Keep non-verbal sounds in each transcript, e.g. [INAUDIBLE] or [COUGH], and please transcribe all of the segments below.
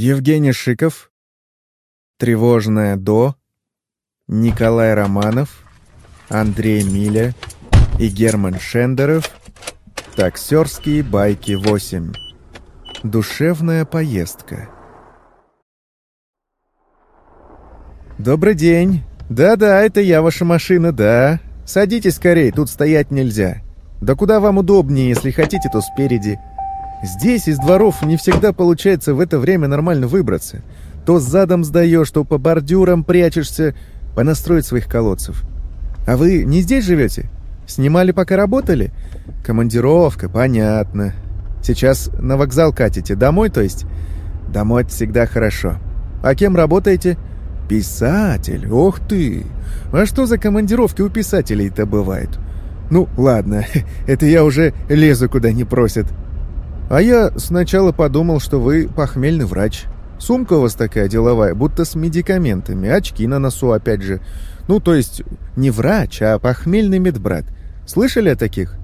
Евгений Шиков, Тревожная До, Николай Романов, Андрей Миля и Герман Шендеров, Таксерские байки 8. Душевная поездка. «Добрый день. Да-да, это я, ваша машина, да. Садитесь скорее, тут стоять нельзя. Да куда вам удобнее, если хотите, то спереди. Здесь из дворов не всегда получается в это время нормально выбраться. То задом сдаешь, то по бордюрам прячешься, понастроить своих колодцев. А вы не здесь живете? Снимали, пока работали? Командировка, понятно. Сейчас на вокзал катите, домой, то есть? Домой всегда хорошо. А кем работаете? Писатель, ох ты! А что за командировки у писателей-то бывают? Ну, ладно, [LAUGHS] это я уже лезу куда не просят. А я сначала подумал, что вы похмельный врач. Сумка у вас такая деловая, будто с медикаментами, очки на носу опять же. Ну, то есть не врач, а похмельный медбрат. Слышали о таких?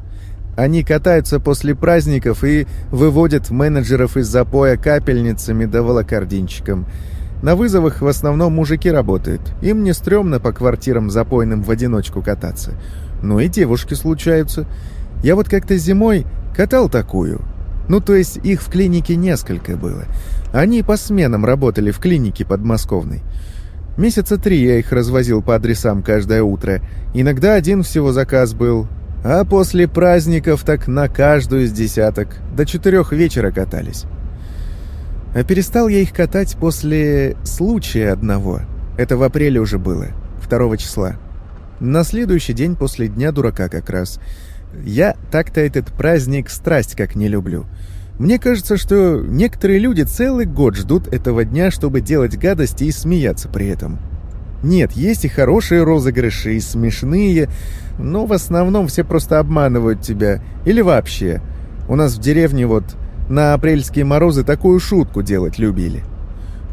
Они катаются после праздников и выводят менеджеров из запоя капельницами да волокординчиком. На вызовах в основном мужики работают. Им не стрёмно по квартирам запойным в одиночку кататься. Ну и девушки случаются. Я вот как-то зимой катал такую. Ну, то есть их в клинике несколько было. Они по сменам работали в клинике подмосковной. Месяца три я их развозил по адресам каждое утро. Иногда один всего заказ был. А после праздников так на каждую из десяток. До четырех вечера катались. А перестал я их катать после случая одного. Это в апреле уже было, второго числа. На следующий день после Дня Дурака как раз – я так-то этот праздник страсть как не люблю. Мне кажется, что некоторые люди целый год ждут этого дня, чтобы делать гадости и смеяться при этом. Нет, есть и хорошие розыгрыши, и смешные, но в основном все просто обманывают тебя. Или вообще. У нас в деревне вот на апрельские морозы такую шутку делать любили.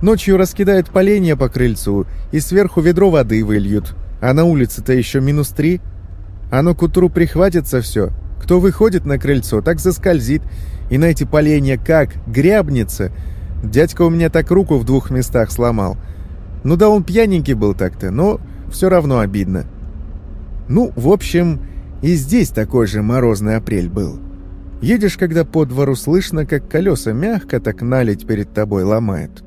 Ночью раскидают поленья по крыльцу и сверху ведро воды выльют, а на улице-то еще минус три – оно к утру прихватится все. Кто выходит на крыльцо, так заскользит. И на эти поленья как грябнется. Дядька у меня так руку в двух местах сломал. Ну да он пьяненький был так-то, но все равно обидно. Ну, в общем, и здесь такой же морозный апрель был. Едешь, когда по двору слышно, как колеса мягко так налить перед тобой ломают.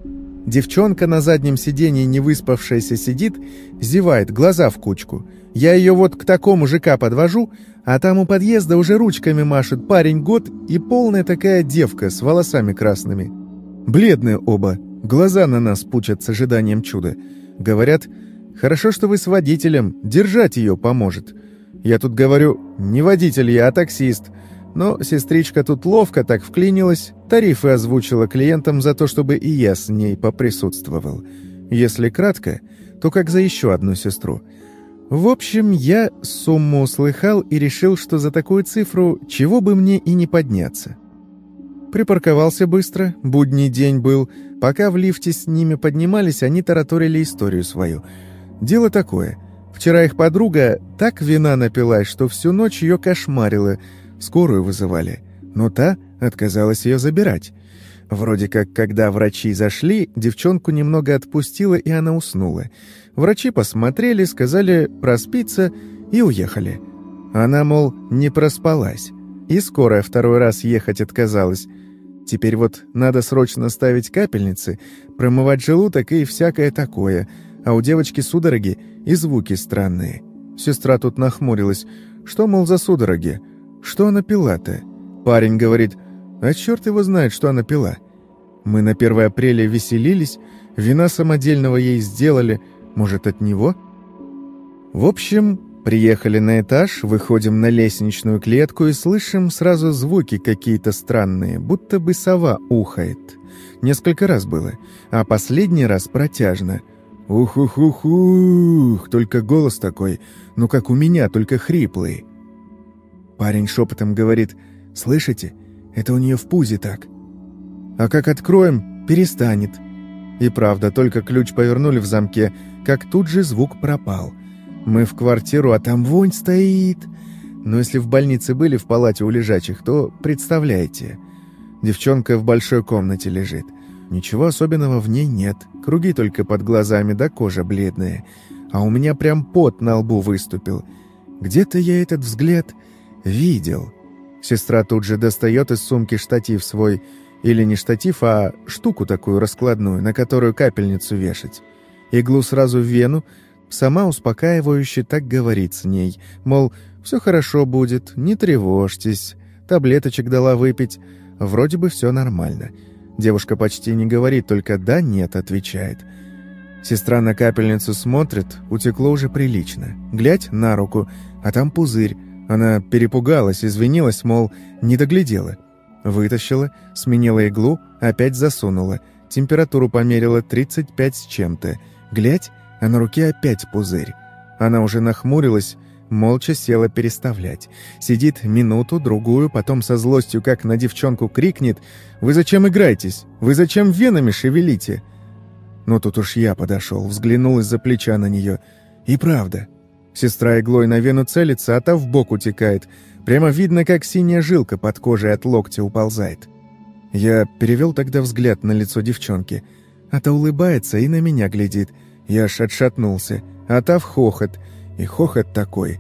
Девчонка на заднем сиденье не выспавшаяся сидит, зевает, глаза в кучку – я ее вот к такому ЖК подвожу, а там у подъезда уже ручками машет парень год и полная такая девка с волосами красными. Бледные оба, глаза на нас пучат с ожиданием чуда. Говорят, хорошо, что вы с водителем, держать ее поможет. Я тут говорю, не водитель я, а таксист. Но сестричка тут ловко так вклинилась, тарифы озвучила клиентам за то, чтобы и я с ней поприсутствовал. Если кратко, то как за еще одну сестру – в общем, я сумму услыхал и решил, что за такую цифру чего бы мне и не подняться. Припарковался быстро, будний день был. Пока в лифте с ними поднимались, они тараторили историю свою. Дело такое. Вчера их подруга так вина напилась, что всю ночь ее кошмарила. Скорую вызывали. Но та отказалась ее забирать. Вроде как, когда врачи зашли, девчонку немного отпустила, и она уснула. Врачи посмотрели, сказали проспиться и уехали. Она, мол, не проспалась. И скорая второй раз ехать отказалась. Теперь вот надо срочно ставить капельницы, промывать желудок и всякое такое. А у девочки судороги и звуки странные. Сестра тут нахмурилась. Что, мол, за судороги? Что она пила-то? Парень говорит, а черт его знает, что она пила. Мы на 1 апреля веселились, вина самодельного ей сделали, может, от него? В общем, приехали на этаж, выходим на лестничную клетку и слышим сразу звуки какие-то странные, будто бы сова ухает. Несколько раз было, а последний раз протяжно. «Ух-ух-ух-ух!» Только голос такой, ну как у меня, только хриплый. Парень шепотом говорит, «Слышите? Это у нее в пузе так. А как откроем, перестанет». И правда, только ключ повернули в замке, как тут же звук пропал. Мы в квартиру, а там вонь стоит. Но если в больнице были в палате у лежачих, то представляете. Девчонка в большой комнате лежит. Ничего особенного в ней нет. Круги только под глазами, да кожа бледная. А у меня прям пот на лбу выступил. Где-то я этот взгляд видел. Сестра тут же достает из сумки штатив свой. Или не штатив, а штуку такую раскладную, на которую капельницу вешать. Иглу сразу в вену, сама успокаивающе так говорит с ней. Мол, все хорошо будет, не тревожьтесь. Таблеточек дала выпить. Вроде бы все нормально. Девушка почти не говорит, только «да», «нет» отвечает. Сестра на капельницу смотрит, утекло уже прилично. Глядь на руку, а там пузырь. Она перепугалась, извинилась, мол, не доглядела. Вытащила, сменила иглу, опять засунула. Температуру померила 35 с чем-то. Глядь, а на руке опять пузырь. Она уже нахмурилась, молча села переставлять. Сидит минуту, другую, потом со злостью, как на девчонку, крикнет «Вы зачем играетесь? Вы зачем венами шевелите?» Но тут уж я подошел, взглянул из-за плеча на нее. И правда. Сестра иглой на вену целится, а та в бок утекает. Прямо видно, как синяя жилка под кожей от локтя уползает. Я перевел тогда взгляд на лицо девчонки. А та улыбается и на меня глядит. Я аж отшатнулся. А та в хохот. И хохот такой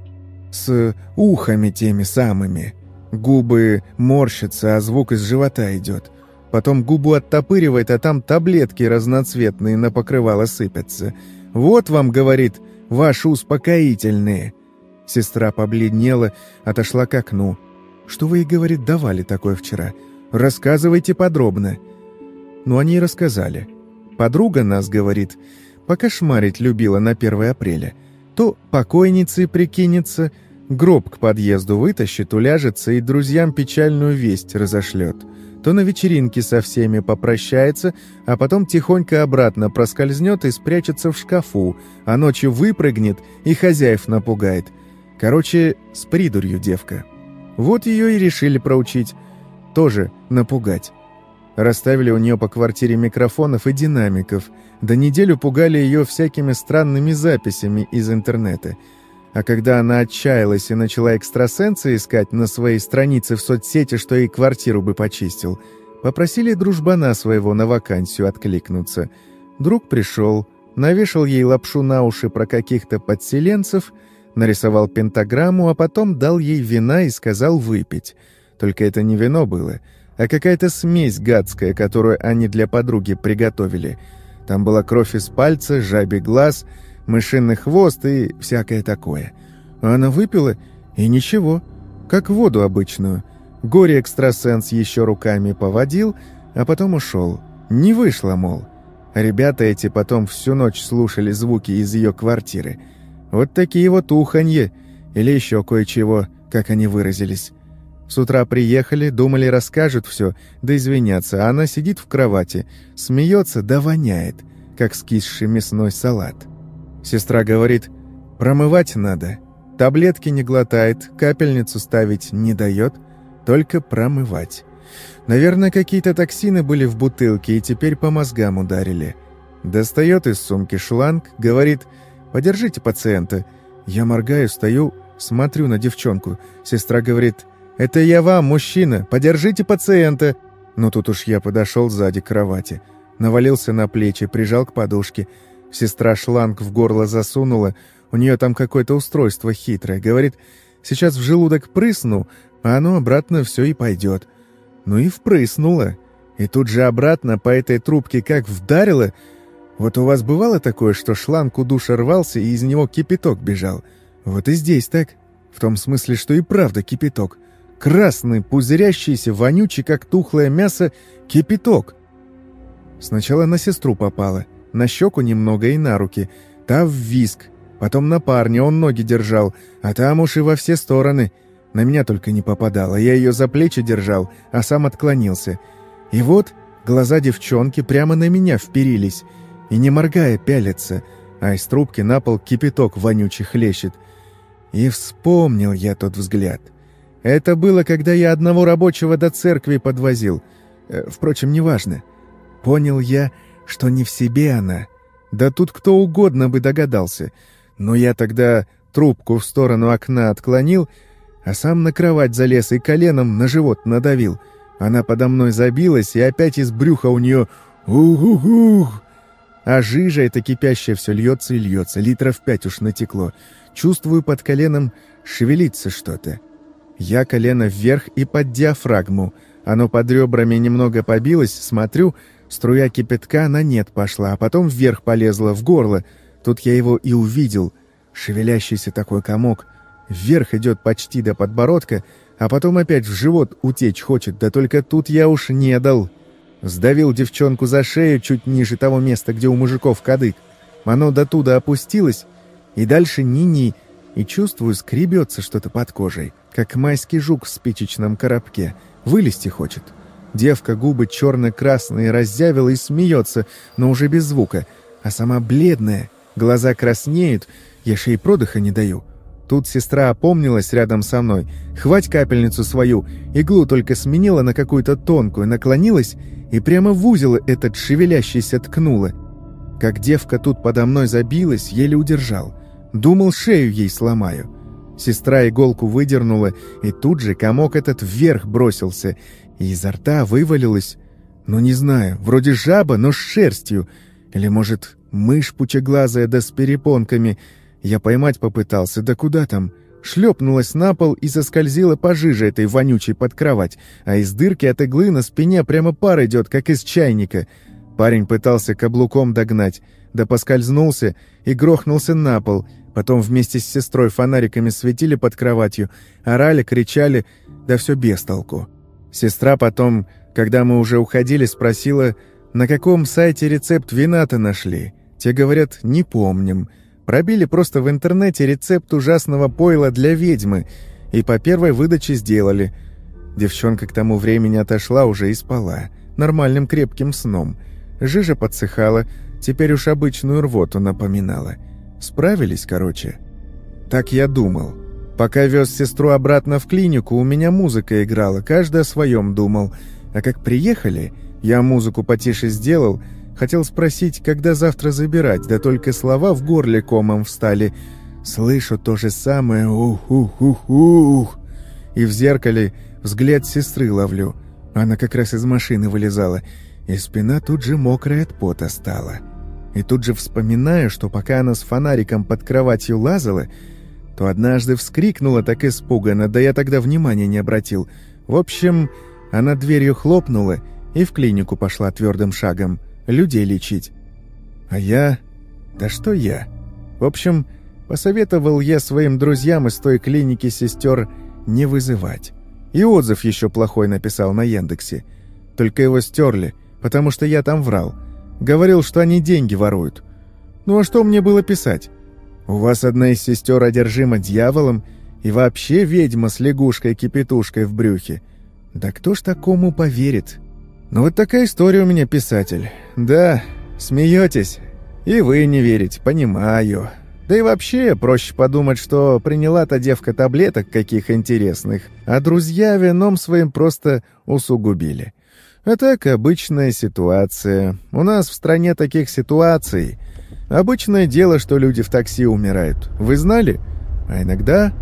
с ухами теми самыми. Губы морщатся, а звук из живота идет. Потом губу оттопыривает, а там таблетки разноцветные на покрывало сыпятся. «Вот вам, — говорит, — ваши успокоительные». Сестра побледнела, отошла к окну. «Что вы ей, — говорит, — давали такое вчера? Рассказывайте подробно». Ну, они и рассказали. Подруга нас, говорит, покошмарить любила на 1 апреля. То покойницы прикинется, — Гроб к подъезду вытащит, уляжется и друзьям печальную весть разошлет. То на вечеринке со всеми попрощается, а потом тихонько обратно проскользнет и спрячется в шкафу, а ночью выпрыгнет и хозяев напугает. Короче, с придурью девка. Вот ее и решили проучить. Тоже напугать. Расставили у нее по квартире микрофонов и динамиков. До неделю пугали ее всякими странными записями из интернета – а когда она отчаялась и начала экстрасенса искать на своей странице в соцсети, что ей квартиру бы почистил, попросили дружбана своего на вакансию откликнуться. Друг пришел, навешал ей лапшу на уши про каких-то подселенцев, нарисовал пентаграмму, а потом дал ей вина и сказал выпить. Только это не вино было, а какая-то смесь гадская, которую они для подруги приготовили. Там была кровь из пальца, жабий глаз — мышиный хвост и всякое такое. Она выпила, и ничего, как воду обычную. Горе-экстрасенс еще руками поводил, а потом ушел. Не вышло, мол. Ребята эти потом всю ночь слушали звуки из ее квартиры. Вот такие вот уханье, или еще кое-чего, как они выразились. С утра приехали, думали, расскажут все, да извинятся, а она сидит в кровати, смеется да воняет, как скисший мясной салат. Сестра говорит, промывать надо. Таблетки не глотает, капельницу ставить не дает, только промывать. Наверное, какие-то токсины были в бутылке и теперь по мозгам ударили. Достает из сумки шланг, говорит, подержите пациента. Я моргаю, стою, смотрю на девчонку. Сестра говорит, это я вам, мужчина, подержите пациента. Но тут уж я подошел сзади к кровати. Навалился на плечи, прижал к подушке. Сестра шланг в горло засунула, у нее там какое-то устройство хитрое. Говорит, сейчас в желудок прысну, а оно обратно все и пойдет. Ну и впрыснула. И тут же обратно по этой трубке как вдарило. Вот у вас бывало такое, что шланг у душа рвался, и из него кипяток бежал? Вот и здесь так. В том смысле, что и правда кипяток. Красный, пузырящийся, вонючий, как тухлое мясо, кипяток. Сначала на сестру попало — на щеку немного и на руки, та в виск, потом на парня, он ноги держал, а там уж и во все стороны. На меня только не попадало, я ее за плечи держал, а сам отклонился. И вот глаза девчонки прямо на меня вперились, и не моргая пялятся, а из трубки на пол кипяток вонючий хлещет. И вспомнил я тот взгляд. Это было, когда я одного рабочего до церкви подвозил. Э, впрочем, неважно. Понял я, что не в себе она. Да тут кто угодно бы догадался. Но я тогда трубку в сторону окна отклонил, а сам на кровать залез и коленом на живот надавил. Она подо мной забилась, и опять из брюха у нее Ух-ух-ух! А жижа эта кипящая все льется и льется, литров пять уж натекло. Чувствую под коленом шевелится что-то. Я колено вверх и под диафрагму. Оно под ребрами немного побилось, смотрю, струя кипятка на нет пошла, а потом вверх полезла, в горло. Тут я его и увидел. Шевелящийся такой комок. Вверх идет почти до подбородка, а потом опять в живот утечь хочет, да только тут я уж не дал. Сдавил девчонку за шею чуть ниже того места, где у мужиков кадык. Оно до туда опустилось, и дальше ни-ни, и чувствую, скребется что-то под кожей, как майский жук в спичечном коробке. Вылезти хочет. Девка губы черно-красные раззявила и смеется, но уже без звука, а сама бледная, глаза краснеют, я шеи продыха не даю. Тут сестра опомнилась рядом со мной, хвать капельницу свою, иглу только сменила на какую-то тонкую, наклонилась и прямо в узел этот шевелящийся ткнула. Как девка тут подо мной забилась, еле удержал. Думал, шею ей сломаю. Сестра иголку выдернула, и тут же комок этот вверх бросился, и изо рта вывалилось... Ну, не знаю, вроде жаба, но с шерстью. Или, может, мышь пучеглазая да с перепонками. Я поймать попытался, да куда там? Шлепнулась на пол и заскользила пожиже этой вонючей под кровать, а из дырки от иглы на спине прямо пар идет, как из чайника. Парень пытался каблуком догнать, да поскользнулся и грохнулся на пол — Потом вместе с сестрой фонариками светили под кроватью, орали, кричали, да все без толку. Сестра потом, когда мы уже уходили, спросила, на каком сайте рецепт вина-то нашли. Те говорят, не помним. Пробили просто в интернете рецепт ужасного пойла для ведьмы, и по первой выдаче сделали. Девчонка к тому времени отошла уже и спала, нормальным крепким сном. Жижа подсыхала, теперь уж обычную рвоту напоминала. Справились, короче. Так я думал. Пока вез сестру обратно в клинику, у меня музыка играла, каждый о своем думал. А как приехали, я музыку потише сделал, хотел спросить, когда завтра забирать, да только слова в горле комом встали. Слышу то же самое «ух-ух-ух-ух». И в зеркале взгляд сестры ловлю. Она как раз из машины вылезала, и спина тут же мокрая от пота стала. И тут же вспоминаю, что пока она с фонариком под кроватью лазала, то однажды вскрикнула так испуганно, да я тогда внимания не обратил. В общем, она дверью хлопнула и в клинику пошла твердым шагом, людей лечить. А я... Да что я? В общем, посоветовал я своим друзьям из той клиники сестер не вызывать. И отзыв еще плохой написал на Яндексе. Только его стерли, потому что я там врал. Говорил, что они деньги воруют. Ну а что мне было писать? У вас одна из сестер одержима дьяволом и вообще ведьма с лягушкой-кипятушкой в брюхе. Да кто ж такому поверит? Ну вот такая история у меня, писатель. Да, смеетесь. И вы не верите, понимаю. Да и вообще, проще подумать, что приняла-то девка таблеток каких интересных, а друзья вином своим просто усугубили. А так, обычная ситуация. У нас в стране таких ситуаций. Обычное дело, что люди в такси умирают. Вы знали? А иногда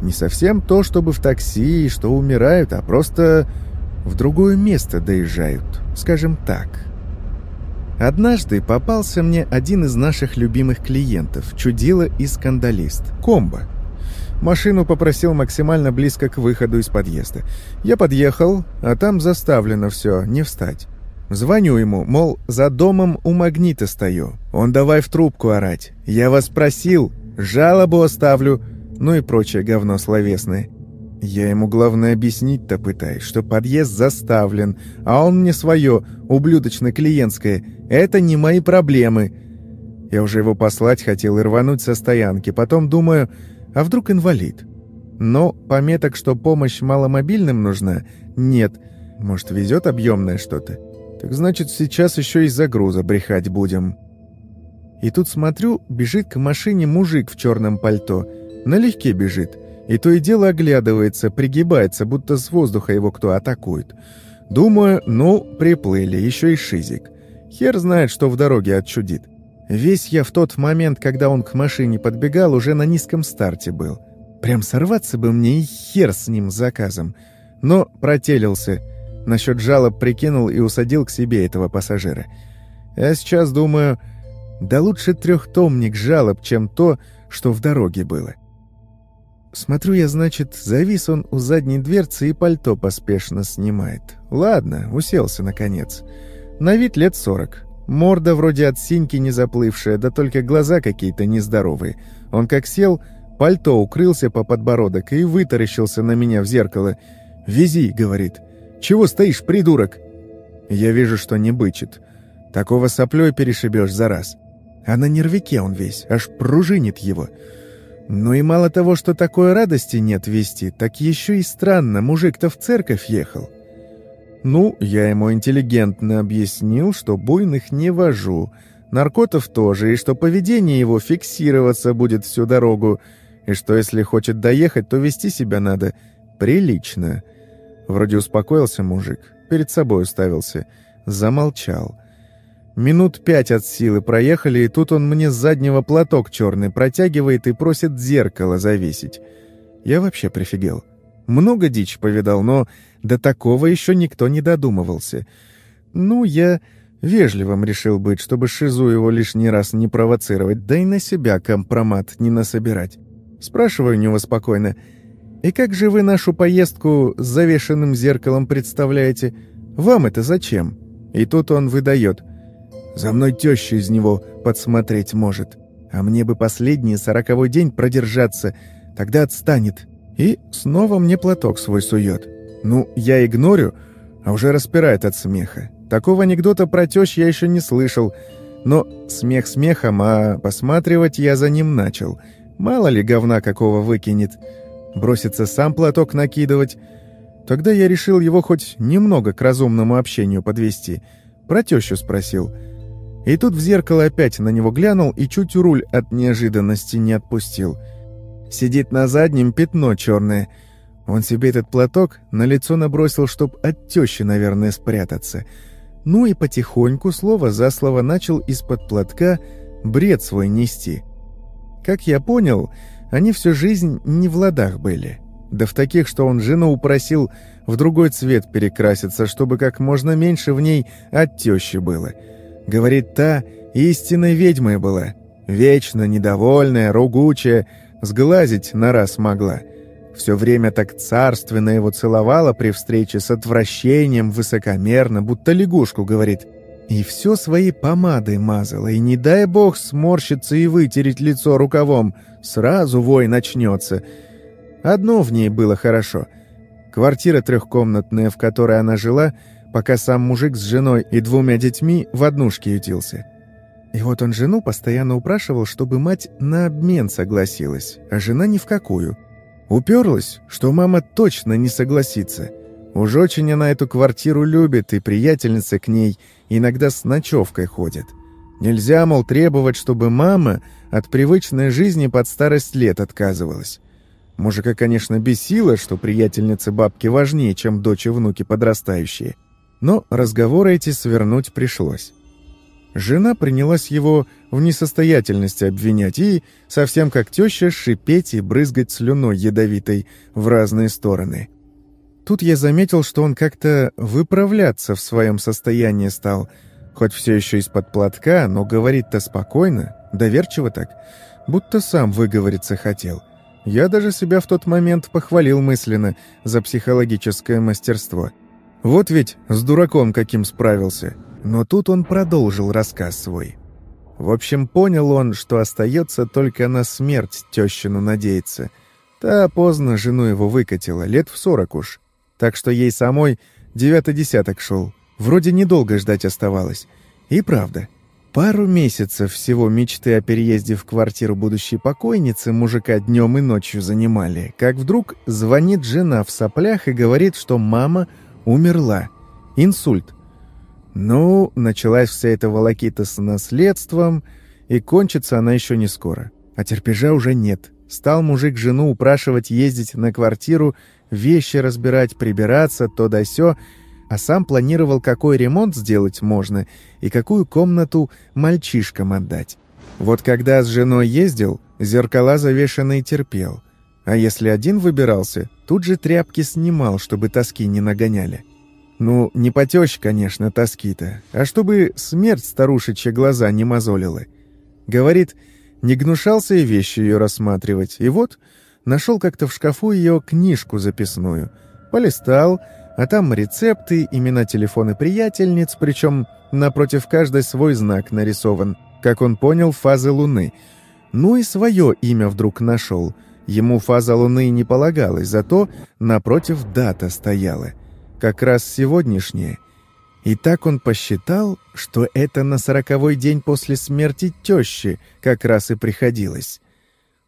не совсем то, чтобы в такси, что умирают, а просто в другое место доезжают, скажем так. Однажды попался мне один из наших любимых клиентов, чудило и скандалист, комбо. Машину попросил максимально близко к выходу из подъезда. Я подъехал, а там заставлено все, не встать. Звоню ему, мол, за домом у магнита стою. Он давай в трубку орать. Я вас просил, жалобу оставлю, ну и прочее говно словесное. Я ему главное объяснить-то пытаюсь, что подъезд заставлен, а он мне свое, ублюдочно-клиентское. Это не мои проблемы. Я уже его послать хотел и рвануть со стоянки. Потом думаю, а вдруг инвалид? Но пометок, что помощь маломобильным нужна, нет. Может, везет объемное что-то? Так значит, сейчас еще из-за груза брехать будем. И тут смотрю, бежит к машине мужик в черном пальто. Налегке бежит. И то и дело оглядывается, пригибается, будто с воздуха его кто атакует. Думаю, ну, приплыли, еще и шизик. Хер знает, что в дороге отчудит. Весь я в тот момент, когда он к машине подбегал, уже на низком старте был. Прям сорваться бы мне и хер с ним заказом. Но протелился. Насчет жалоб прикинул и усадил к себе этого пассажира. Я сейчас думаю, да лучше трехтомник жалоб, чем то, что в дороге было. Смотрю я, значит, завис он у задней дверцы и пальто поспешно снимает. Ладно, уселся наконец. На вид лет сорок. Морда вроде от синьки не заплывшая, да только глаза какие-то нездоровые. Он как сел, пальто укрылся по подбородок и вытаращился на меня в зеркало. «Вези», — говорит. «Чего стоишь, придурок?» Я вижу, что не бычит. Такого соплей перешибешь за раз. А на нервике он весь, аж пружинит его. Ну и мало того, что такой радости нет вести, так еще и странно, мужик-то в церковь ехал. Ну, я ему интеллигентно объяснил, что буйных не вожу, наркотов тоже, и что поведение его фиксироваться будет всю дорогу, и что если хочет доехать, то вести себя надо прилично. Вроде успокоился мужик, перед собой уставился, замолчал. Минут пять от силы проехали, и тут он мне с заднего платок черный протягивает и просит зеркало завесить. Я вообще прифигел. Много дичь повидал, но до такого еще никто не додумывался. Ну, я вежливым решил быть, чтобы Шизу его лишний раз не провоцировать, да и на себя компромат не насобирать. Спрашиваю у него спокойно, «И как же вы нашу поездку с завешенным зеркалом представляете? Вам это зачем?» И тут он выдает – за мной теща из него подсмотреть может. А мне бы последний сороковой день продержаться, тогда отстанет. И снова мне платок свой сует. Ну, я игнорю, а уже распирает от смеха. Такого анекдота про тещ я еще не слышал. Но смех смехом, а посматривать я за ним начал. Мало ли говна какого выкинет. Бросится сам платок накидывать. Тогда я решил его хоть немного к разумному общению подвести. Про тещу спросил — и тут в зеркало опять на него глянул и чуть руль от неожиданности не отпустил. Сидит на заднем пятно черное. Он себе этот платок на лицо набросил, чтоб от тещи, наверное, спрятаться. Ну и потихоньку, слово за слово, начал из-под платка бред свой нести. Как я понял, они всю жизнь не в ладах были. Да в таких, что он жену упросил в другой цвет перекраситься, чтобы как можно меньше в ней от тещи было — Говорит, та истинной ведьмой была. Вечно недовольная, ругучая, сглазить на раз могла. Все время так царственно его целовала при встрече с отвращением, высокомерно, будто лягушку, говорит. И все своей помадой мазала, и не дай бог сморщиться и вытереть лицо рукавом, сразу вой начнется. Одно в ней было хорошо. Квартира трехкомнатная, в которой она жила — пока сам мужик с женой и двумя детьми в однушке ютился. И вот он жену постоянно упрашивал, чтобы мать на обмен согласилась, а жена ни в какую. Уперлась, что мама точно не согласится. Уж очень она эту квартиру любит, и приятельница к ней иногда с ночевкой ходит. Нельзя, мол, требовать, чтобы мама от привычной жизни под старость лет отказывалась. Мужика, конечно, бесило, что приятельницы бабки важнее, чем дочь и внуки подрастающие. Но разговоры эти свернуть пришлось. Жена принялась его в несостоятельности обвинять и, совсем как теща, шипеть и брызгать слюной ядовитой в разные стороны. Тут я заметил, что он как-то выправляться в своем состоянии стал, хоть все еще из-под платка, но говорит-то спокойно, доверчиво так, будто сам выговориться хотел. Я даже себя в тот момент похвалил мысленно за психологическое мастерство — вот ведь с дураком каким справился. Но тут он продолжил рассказ свой. В общем, понял он, что остается только на смерть тещину надеяться. Та поздно жену его выкатила, лет в сорок уж. Так что ей самой девятый десяток шел. Вроде недолго ждать оставалось. И правда, пару месяцев всего мечты о переезде в квартиру будущей покойницы мужика днем и ночью занимали. Как вдруг звонит жена в соплях и говорит, что мама Умерла. Инсульт. Ну, началась вся эта волокита с наследством, и кончится она еще не скоро. А терпежа уже нет. Стал мужик жену упрашивать ездить на квартиру, вещи разбирать, прибираться, то да сё, а сам планировал, какой ремонт сделать можно и какую комнату мальчишкам отдать. Вот когда с женой ездил, зеркала завешенные терпел. А если один выбирался, тут же тряпки снимал, чтобы тоски не нагоняли. Ну, не по тёще, конечно, тоски-то, а чтобы смерть старушечья глаза не мозолила. Говорит, не гнушался и вещи ее рассматривать, и вот нашел как-то в шкафу ее книжку записную. Полистал, а там рецепты, имена телефоны приятельниц, причем напротив каждой свой знак нарисован, как он понял, фазы Луны. Ну и свое имя вдруг нашел. Ему фаза Луны не полагалась, зато напротив дата стояла — как раз сегодняшнее. И так он посчитал, что это на сороковой день после смерти тещи как раз и приходилось.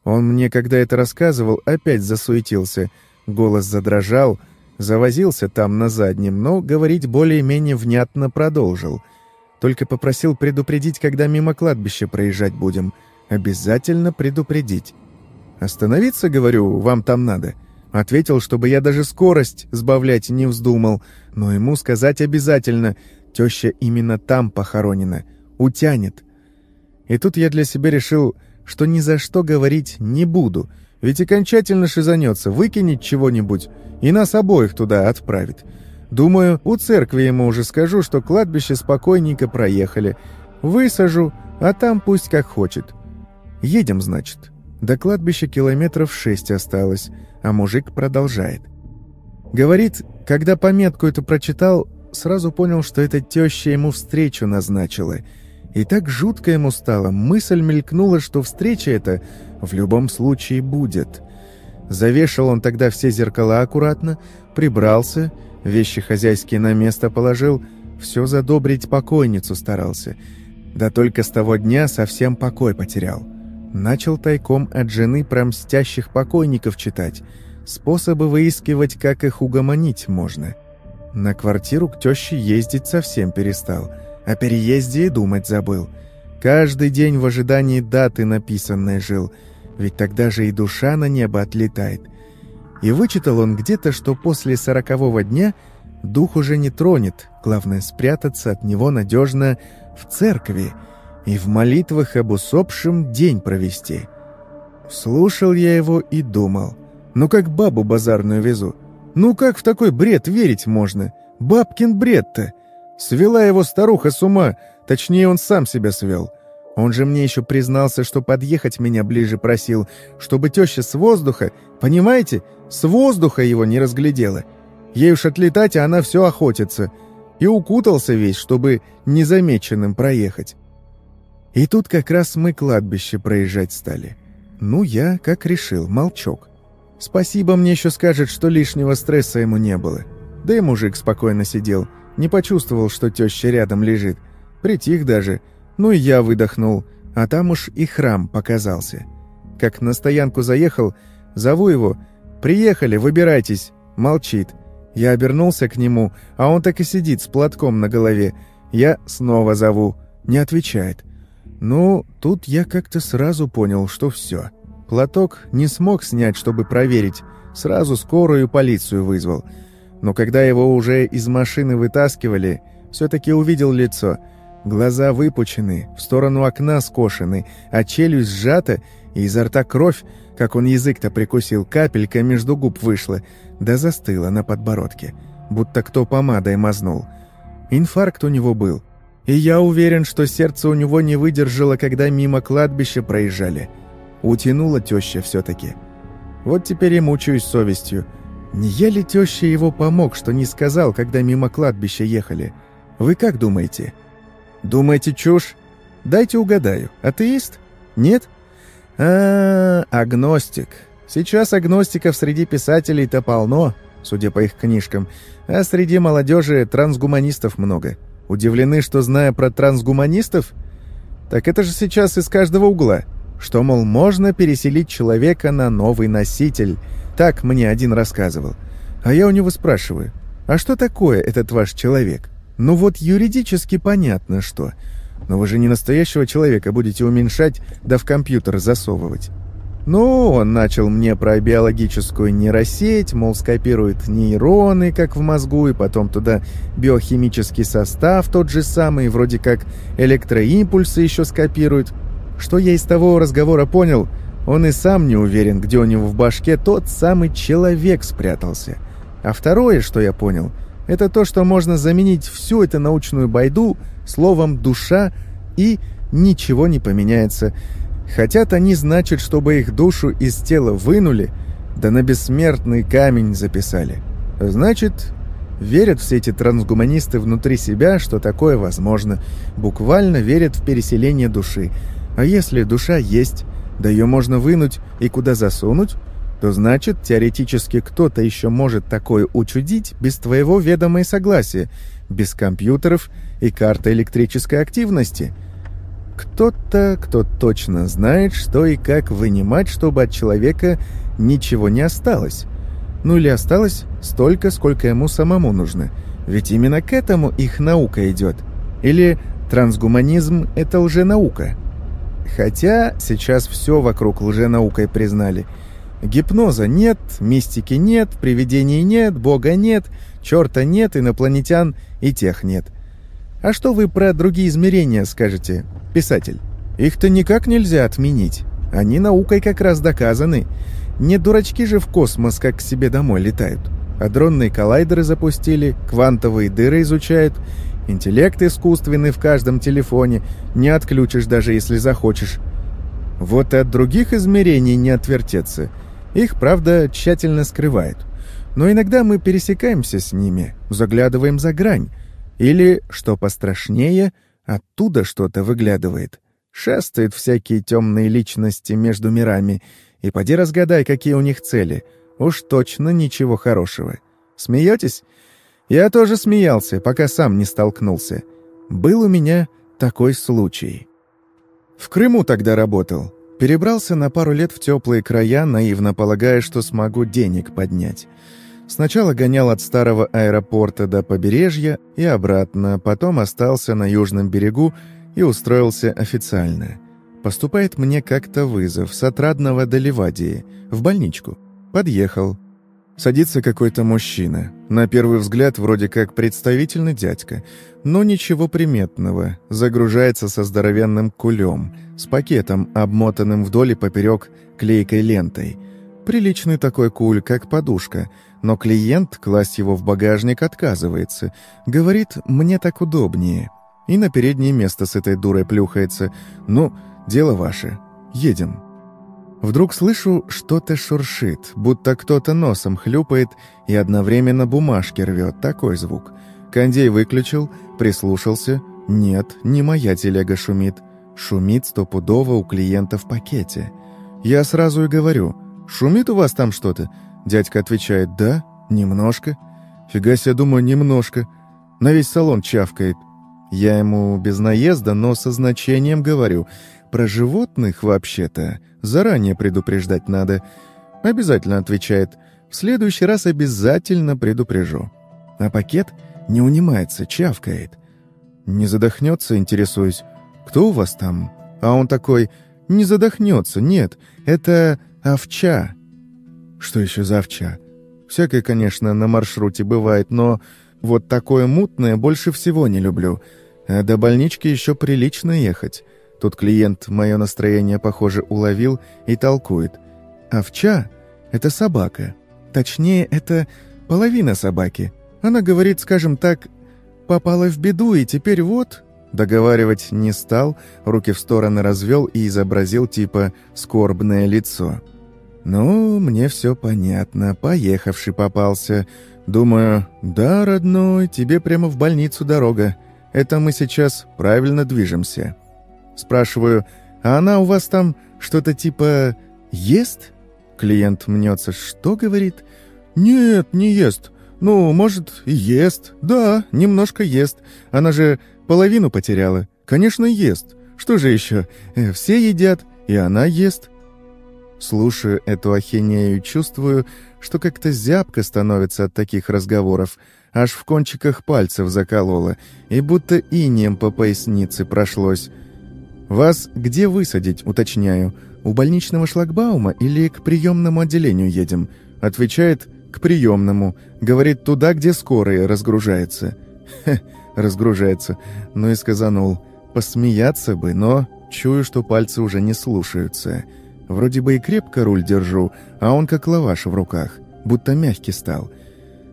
Он мне, когда это рассказывал, опять засуетился, голос задрожал, завозился там на заднем, но говорить более-менее внятно продолжил. Только попросил предупредить, когда мимо кладбища проезжать будем. Обязательно предупредить. «Остановиться, говорю, вам там надо». Ответил, чтобы я даже скорость сбавлять не вздумал, но ему сказать обязательно. Теща именно там похоронена. Утянет. И тут я для себя решил, что ни за что говорить не буду, ведь окончательно шизанется, выкинет чего-нибудь и нас обоих туда отправит. Думаю, у церкви ему уже скажу, что кладбище спокойненько проехали. Высажу, а там пусть как хочет. Едем, значит. До кладбища километров шесть осталось а мужик продолжает. Говорит, когда пометку эту прочитал, сразу понял, что эта теща ему встречу назначила. И так жутко ему стало, мысль мелькнула, что встреча эта в любом случае будет. Завешал он тогда все зеркала аккуратно, прибрался, вещи хозяйские на место положил, все задобрить покойницу старался. Да только с того дня совсем покой потерял. Начал тайком от жены про мстящих покойников читать. Способы выискивать, как их угомонить можно. На квартиру к теще ездить совсем перестал. О переезде и думать забыл. Каждый день в ожидании даты написанной жил. Ведь тогда же и душа на небо отлетает. И вычитал он где-то, что после сорокового дня дух уже не тронет. Главное, спрятаться от него надежно в церкви — и в молитвах об усопшем день провести. Слушал я его и думал, ну как бабу базарную везу. Ну как в такой бред верить можно? Бабкин бред-то. Свела его старуха с ума, точнее он сам себя свел. Он же мне еще признался, что подъехать меня ближе просил, чтобы теща с воздуха, понимаете, с воздуха его не разглядела. Ей уж отлетать, а она все охотится. И укутался весь, чтобы незамеченным проехать. И тут как раз мы кладбище проезжать стали. Ну, я, как решил, молчок. Спасибо мне еще скажет, что лишнего стресса ему не было. Да и мужик спокойно сидел, не почувствовал, что теща рядом лежит. Притих даже. Ну и я выдохнул, а там уж и храм показался. Как на стоянку заехал, зову его. «Приехали, выбирайтесь!» Молчит. Я обернулся к нему, а он так и сидит с платком на голове. Я снова зову. Не отвечает. Ну, тут я как-то сразу понял, что все. Платок не смог снять, чтобы проверить. Сразу скорую полицию вызвал. Но когда его уже из машины вытаскивали, все-таки увидел лицо. Глаза выпучены, в сторону окна скошены, а челюсть сжата, и изо рта кровь, как он язык-то прикусил, капелька между губ вышла, да застыла на подбородке, будто кто помадой мазнул. Инфаркт у него был, и я уверен, что сердце у него не выдержало, когда мимо кладбища проезжали. Утянула теща все-таки. Вот теперь и мучаюсь совестью. Не я ли теща его помог, что не сказал, когда мимо кладбища ехали? Вы как думаете? Думаете чушь? Дайте угадаю. Атеист? Нет? А, -а, -а агностик. Сейчас агностиков среди писателей-то полно, судя по их книжкам, а среди молодежи трансгуманистов много. Удивлены, что зная про трансгуманистов? Так это же сейчас из каждого угла. Что, мол, можно переселить человека на новый носитель. Так мне один рассказывал. А я у него спрашиваю, а что такое этот ваш человек? Ну вот юридически понятно, что. Но вы же не настоящего человека будете уменьшать, да в компьютер засовывать. Ну, он начал мне про биологическую нейросеть, мол, скопирует нейроны, как в мозгу, и потом туда биохимический состав тот же самый, вроде как электроимпульсы еще скопирует. Что я из того разговора понял, он и сам не уверен, где у него в башке тот самый человек спрятался. А второе, что я понял, Это то, что можно заменить всю эту научную байду словом «душа» и «ничего не поменяется». Хотят они, значит, чтобы их душу из тела вынули, да на бессмертный камень записали. Значит, верят все эти трансгуманисты внутри себя, что такое возможно. Буквально верят в переселение души. А если душа есть, да ее можно вынуть и куда засунуть, то значит, теоретически кто-то еще может такое учудить без твоего ведома и согласия, без компьютеров и карты электрической активности. Кто-то, кто точно знает, что и как вынимать, чтобы от человека ничего не осталось. Ну или осталось столько, сколько ему самому нужно. Ведь именно к этому их наука идет. Или трансгуманизм — это лженаука. Хотя сейчас все вокруг лженаукой признали — Гипноза нет, мистики нет, привидений нет, бога нет, черта нет, инопланетян и тех нет. А что вы про другие измерения скажете, писатель? Их-то никак нельзя отменить. Они наукой как раз доказаны. Не дурачки же в космос как к себе домой летают. Адронные коллайдеры запустили, квантовые дыры изучают, интеллект искусственный в каждом телефоне, не отключишь даже если захочешь. Вот и от других измерений не отвертеться – их, правда, тщательно скрывают. Но иногда мы пересекаемся с ними, заглядываем за грань. Или, что пострашнее, оттуда что-то выглядывает. Шастают всякие темные личности между мирами. И поди разгадай, какие у них цели. Уж точно ничего хорошего. Смеетесь? Я тоже смеялся, пока сам не столкнулся. Был у меня такой случай. В Крыму тогда работал. Перебрался на пару лет в теплые края, наивно полагая, что смогу денег поднять. Сначала гонял от старого аэропорта до побережья и обратно, потом остался на южном берегу и устроился официально. Поступает мне как-то вызов с отрадного до Ливадии, в больничку. Подъехал. Садится какой-то мужчина. На первый взгляд вроде как представительный дядька, но ничего приметного. Загружается со здоровенным кулем, с пакетом, обмотанным вдоль и поперек клейкой лентой. Приличный такой куль, как подушка, но клиент класть его в багажник отказывается. Говорит, мне так удобнее. И на переднее место с этой дурой плюхается. Ну, дело ваше. Едем. Вдруг слышу, что-то шуршит, будто кто-то носом хлюпает и одновременно бумажки рвет. Такой звук. Кондей выключил, прислушался. Нет, не моя телега шумит. Шумит стопудово у клиента в пакете. Я сразу и говорю, «Шумит у вас там что-то?» Дядька отвечает, «Да, немножко». Фига себе, думаю, немножко. На весь салон чавкает. Я ему без наезда, но со значением говорю, «Про животных вообще-то Заранее предупреждать надо. Обязательно отвечает. В следующий раз обязательно предупрежу. А пакет не унимается, чавкает. Не задохнется, интересуюсь. Кто у вас там? А он такой, не задохнется, нет, это овча. Что еще за овча? Всякое, конечно, на маршруте бывает, но вот такое мутное больше всего не люблю. А до больнички еще прилично ехать. Тут клиент мое настроение, похоже, уловил и толкует. Овча — это собака. Точнее, это половина собаки. Она говорит, скажем так, попала в беду, и теперь вот... Договаривать не стал, руки в стороны развел и изобразил типа скорбное лицо. «Ну, мне все понятно, поехавший попался. Думаю, да, родной, тебе прямо в больницу дорога. Это мы сейчас правильно движемся». Спрашиваю, а она у вас там что-то типа ест? Клиент мнется. Что говорит? Нет, не ест. Ну, может, ест. Да, немножко ест. Она же половину потеряла. Конечно, ест. Что же еще? Э, все едят, и она ест. Слушаю эту ахинею и чувствую, что как-то зябко становится от таких разговоров. Аж в кончиках пальцев закололо, и будто инеем по пояснице прошлось. «Вас где высадить, уточняю? У больничного шлагбаума или к приемному отделению едем?» Отвечает «к приемному». Говорит «туда, где скорые разгружается». Хе, разгружается. Ну и сказанул. Посмеяться бы, но чую, что пальцы уже не слушаются. Вроде бы и крепко руль держу, а он как лаваш в руках, будто мягкий стал.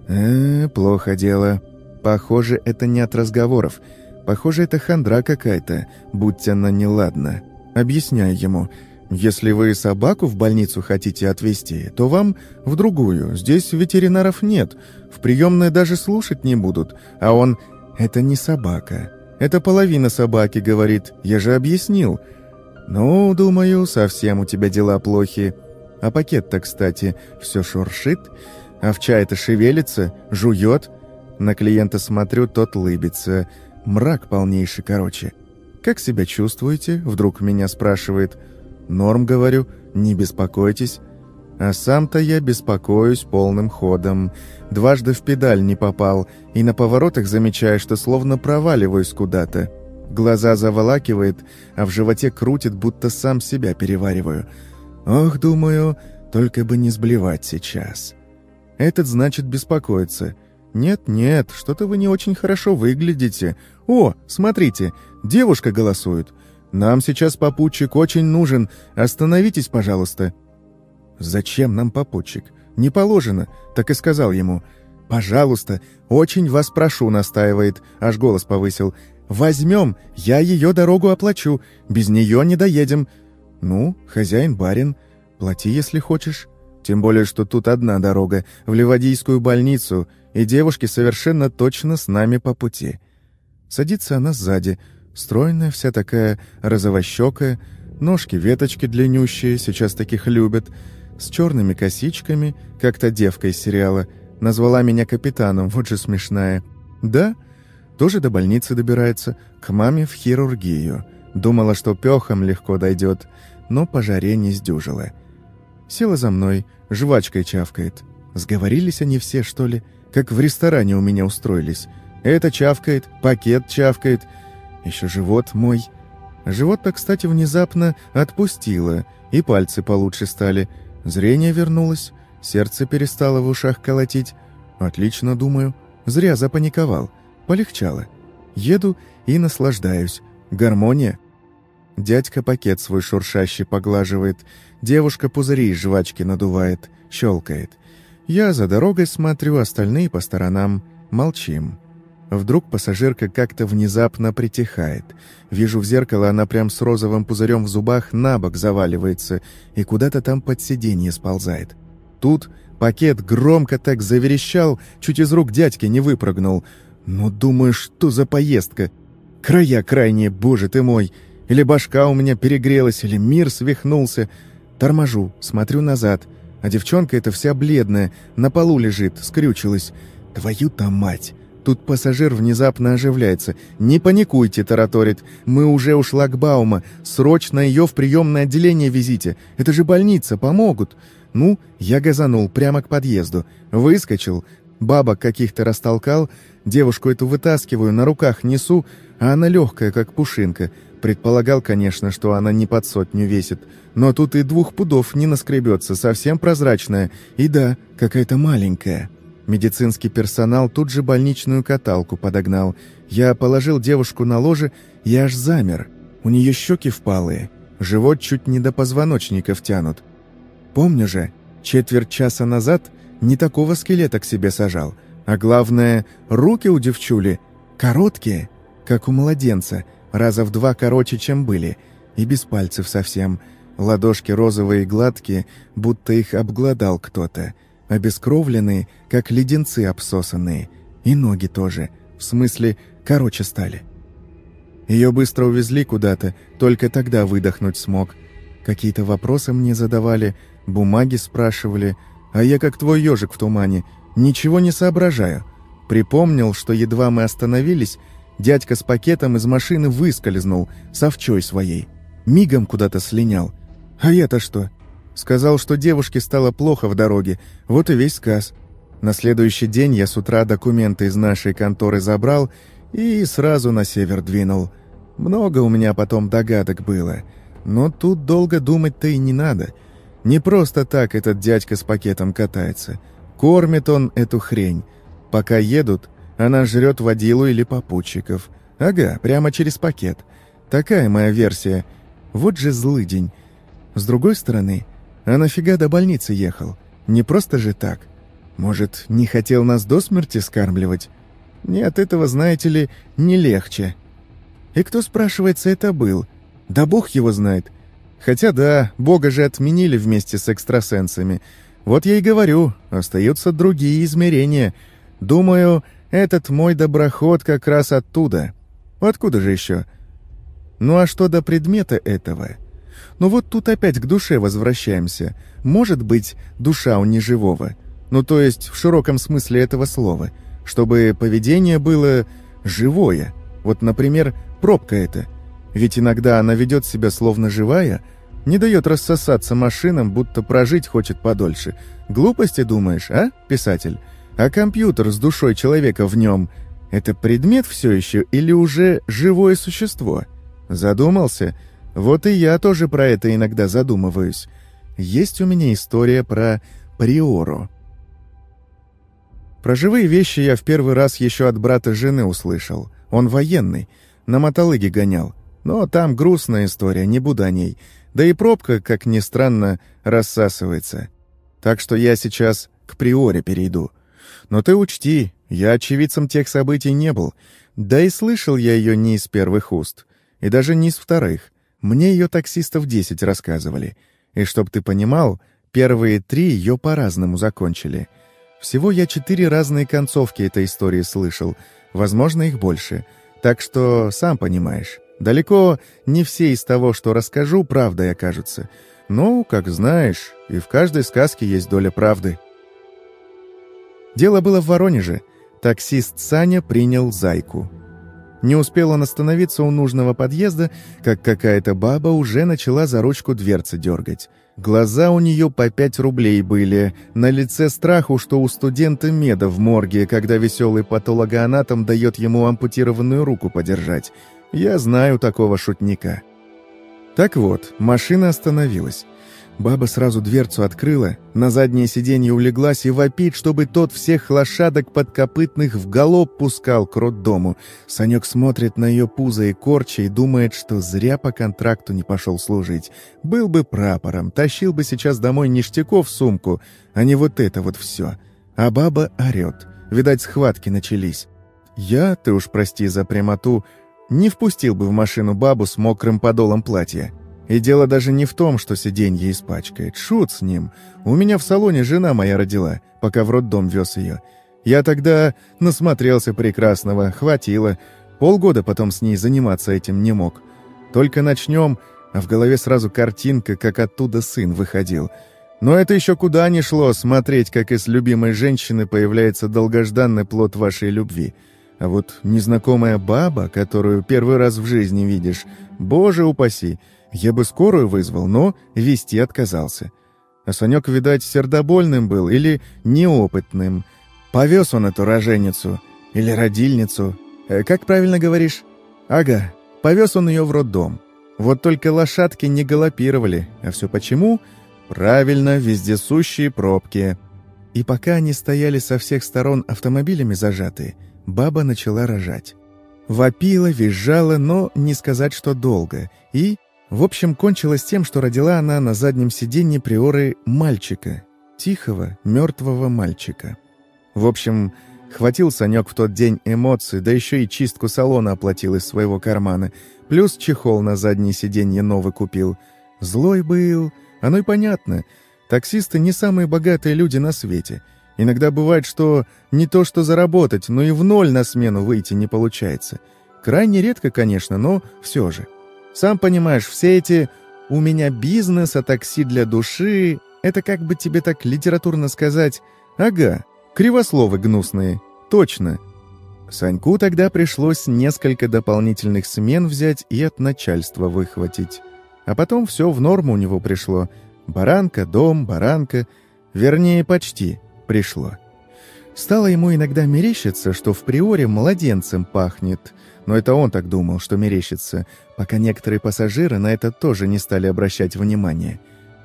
Э, плохо дело. Похоже, это не от разговоров. Похоже, это хандра какая-то, будь она неладна. Объясняй ему. Если вы собаку в больницу хотите отвезти, то вам в другую. Здесь ветеринаров нет. В приемной даже слушать не будут. А он «Это не собака. Это половина собаки», — говорит. «Я же объяснил». «Ну, думаю, совсем у тебя дела плохи. А пакет-то, кстати, все шуршит, а в чае-то шевелится, жует». На клиента смотрю, тот лыбится. Мрак полнейший, короче. «Как себя чувствуете?» — вдруг меня спрашивает. «Норм, говорю, не беспокойтесь». А сам-то я беспокоюсь полным ходом. Дважды в педаль не попал, и на поворотах замечаю, что словно проваливаюсь куда-то. Глаза заволакивает, а в животе крутит, будто сам себя перевариваю. Ох, думаю, только бы не сблевать сейчас. Этот, значит, беспокоится. «Нет-нет, что-то вы не очень хорошо выглядите. О, смотрите, девушка голосует. Нам сейчас попутчик очень нужен. Остановитесь, пожалуйста». «Зачем нам попутчик? Не положено», — так и сказал ему. «Пожалуйста, очень вас прошу», — настаивает, аж голос повысил. «Возьмем, я ее дорогу оплачу, без нее не доедем». «Ну, хозяин-барин, плати, если хочешь». Тем более, что тут одна дорога, в Ливадийскую больницу, и девушки совершенно точно с нами по пути. Садится она сзади, стройная вся такая, розовощекая, ножки-веточки длиннющие, сейчас таких любят, с черными косичками, как-то девка из сериала, назвала меня капитаном, вот же смешная. Да, тоже до больницы добирается, к маме в хирургию. Думала, что пехом легко дойдет, но по жаре не сдюжила. Села за мной, жвачкой чавкает. Сговорились они все, что ли? Как в ресторане у меня устроились. Это чавкает, пакет чавкает. Еще живот мой. Живот-то, кстати, внезапно отпустило, и пальцы получше стали — Зрение вернулось, сердце перестало в ушах колотить. Отлично, думаю. Зря запаниковал. Полегчало. Еду и наслаждаюсь. Гармония. Дядька пакет свой шуршащий поглаживает. Девушка пузыри из жвачки надувает, щелкает. Я за дорогой смотрю, остальные по сторонам. Молчим. Вдруг пассажирка как-то внезапно притихает. Вижу в зеркало, она прям с розовым пузырем в зубах на бок заваливается и куда-то там под сиденье сползает. Тут пакет громко так заверещал, чуть из рук дядьки не выпрыгнул. Ну, думаю, что за поездка? Края крайние, боже ты мой! Или башка у меня перегрелась, или мир свихнулся. Торможу, смотрю назад, а девчонка эта вся бледная, на полу лежит, скрючилась. Твою-то мать! Тут пассажир внезапно оживляется. «Не паникуйте», — тараторит. «Мы уже у шлагбаума. Срочно ее в приемное отделение везите. Это же больница, помогут». Ну, я газанул прямо к подъезду. Выскочил. Бабок каких-то растолкал. Девушку эту вытаскиваю, на руках несу, а она легкая, как пушинка. Предполагал, конечно, что она не под сотню весит. Но тут и двух пудов не наскребется, совсем прозрачная. И да, какая-то маленькая. Медицинский персонал тут же больничную каталку подогнал. Я положил девушку на ложе и аж замер. У нее щеки впалые, живот чуть не до позвоночника втянут. Помню же, четверть часа назад не такого скелета к себе сажал. А главное, руки у девчули короткие, как у младенца, раза в два короче, чем были, и без пальцев совсем. Ладошки розовые и гладкие, будто их обглодал кто-то обескровленные, как леденцы обсосанные, и ноги тоже, в смысле, короче стали. Ее быстро увезли куда-то, только тогда выдохнуть смог. Какие-то вопросы мне задавали, бумаги спрашивали, а я как твой ежик в тумане, ничего не соображаю. Припомнил, что едва мы остановились, дядька с пакетом из машины выскользнул, с овчой своей. Мигом куда-то слинял. А я-то что? Сказал, что девушке стало плохо в дороге. Вот и весь сказ. На следующий день я с утра документы из нашей конторы забрал и сразу на север двинул. Много у меня потом догадок было. Но тут долго думать-то и не надо. Не просто так этот дядька с пакетом катается. Кормит он эту хрень. Пока едут, она жрет водилу или попутчиков. Ага, прямо через пакет. Такая моя версия. Вот же злый день. С другой стороны, а нафига до больницы ехал? Не просто же так. Может, не хотел нас до смерти скармливать? Нет, этого, знаете ли, не легче. И кто, спрашивается, это был? Да бог его знает. Хотя да, бога же отменили вместе с экстрасенсами. Вот я и говорю, остаются другие измерения. Думаю, этот мой доброход как раз оттуда. Откуда же еще? Ну а что до предмета этого? Ну вот тут опять к душе возвращаемся. Может быть, душа у неживого. Ну то есть в широком смысле этого слова. Чтобы поведение было живое. Вот, например, пробка эта. Ведь иногда она ведет себя словно живая, не дает рассосаться машинам, будто прожить хочет подольше. Глупости думаешь, а, писатель? А компьютер с душой человека в нем — это предмет все еще или уже живое существо? Задумался? Вот и я тоже про это иногда задумываюсь. Есть у меня история про Приору. Про живые вещи я в первый раз еще от брата жены услышал. Он военный, на мотолыге гонял. Но там грустная история, не буду о ней. Да и пробка, как ни странно, рассасывается. Так что я сейчас к приоре перейду. Но ты учти, я очевидцем тех событий не был. Да и слышал я ее не из первых уст. И даже не из вторых. Мне ее таксистов десять рассказывали. И чтоб ты понимал, первые три ее по-разному закончили. Всего я четыре разные концовки этой истории слышал. Возможно, их больше. Так что, сам понимаешь, далеко не все из того, что расскажу, правдой окажутся. Ну, как знаешь, и в каждой сказке есть доля правды. Дело было в Воронеже. Таксист Саня принял зайку. Не успел он остановиться у нужного подъезда, как какая-то баба уже начала за ручку дверцы дергать. Глаза у нее по пять рублей были, на лице страху, что у студента меда в морге, когда веселый патологоанатом дает ему ампутированную руку подержать. Я знаю такого шутника. Так вот, машина остановилась. Баба сразу дверцу открыла, на заднее сиденье улеглась и вопит, чтобы тот всех лошадок подкопытных в галоп пускал к роддому. Санек смотрит на ее пузо и корча и думает, что зря по контракту не пошел служить. Был бы прапором, тащил бы сейчас домой ништяков в сумку, а не вот это вот все. А баба орет. Видать, схватки начались. Я, ты уж прости за прямоту, не впустил бы в машину бабу с мокрым подолом платья. И дело даже не в том, что сиденье испачкает. Шут с ним. У меня в салоне жена моя родила, пока в роддом вез ее. Я тогда насмотрелся прекрасного, хватило. Полгода потом с ней заниматься этим не мог. Только начнем, а в голове сразу картинка, как оттуда сын выходил. Но это еще куда ни шло, смотреть, как из любимой женщины появляется долгожданный плод вашей любви. А вот незнакомая баба, которую первый раз в жизни видишь, боже упаси, я бы скорую вызвал, но вести отказался. А Санек, видать, сердобольным был или неопытным. Повез он эту роженицу или родильницу. Э, как правильно говоришь? Ага, повез он ее в роддом. Вот только лошадки не галопировали. А все почему? Правильно, вездесущие пробки. И пока они стояли со всех сторон автомобилями зажатые, баба начала рожать. Вопила, визжала, но не сказать, что долго. И в общем, кончилось тем, что родила она на заднем сиденье приоры мальчика. Тихого, мертвого мальчика. В общем, хватил Санек в тот день эмоций, да еще и чистку салона оплатил из своего кармана. Плюс чехол на заднее сиденье новый купил. Злой был. Оно и понятно. Таксисты не самые богатые люди на свете. Иногда бывает, что не то что заработать, но и в ноль на смену выйти не получается. Крайне редко, конечно, но все же. Сам понимаешь, все эти «у меня бизнес, а такси для души» — это как бы тебе так литературно сказать «ага, кривословы гнусные, точно». Саньку тогда пришлось несколько дополнительных смен взять и от начальства выхватить. А потом все в норму у него пришло. Баранка, дом, баранка. Вернее, почти пришло. Стало ему иногда мерещиться, что в приоре младенцем пахнет — но это он так думал, что мерещится, пока некоторые пассажиры на это тоже не стали обращать внимания.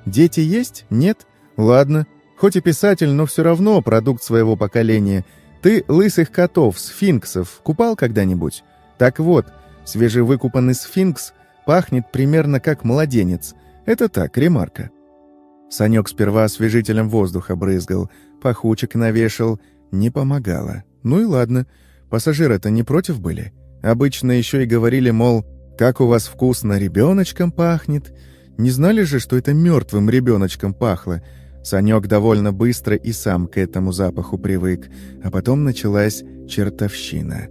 Дети есть? Нет? Ладно. Хоть и писатель, но все равно продукт своего поколения. Ты лысых котов, сфинксов, купал когда-нибудь? Так вот, свежевыкупанный сфинкс пахнет примерно как младенец. Это так, ремарка. Санек сперва освежителем воздуха брызгал, пахучек навешал. Не помогало. Ну и ладно. Пассажиры-то не против были. Обычно еще и говорили, мол, как у вас вкусно ребеночком пахнет. Не знали же, что это мертвым ребеночком пахло. Санек довольно быстро и сам к этому запаху привык, а потом началась чертовщина.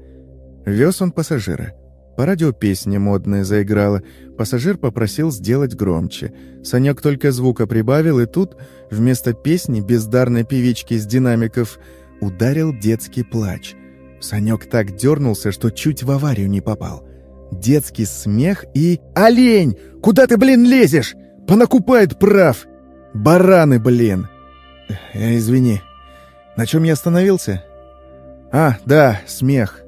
Вез он пассажира. По радио песня модная заиграла. Пассажир попросил сделать громче. Санек только звука прибавил, и тут вместо песни бездарной певички из динамиков ударил детский плач. Санек так дернулся, что чуть в аварию не попал. Детский смех и... «Олень! Куда ты, блин, лезешь? Понакупает прав! Бараны, блин!» э, «Извини. На чем я остановился?» «А, да, смех.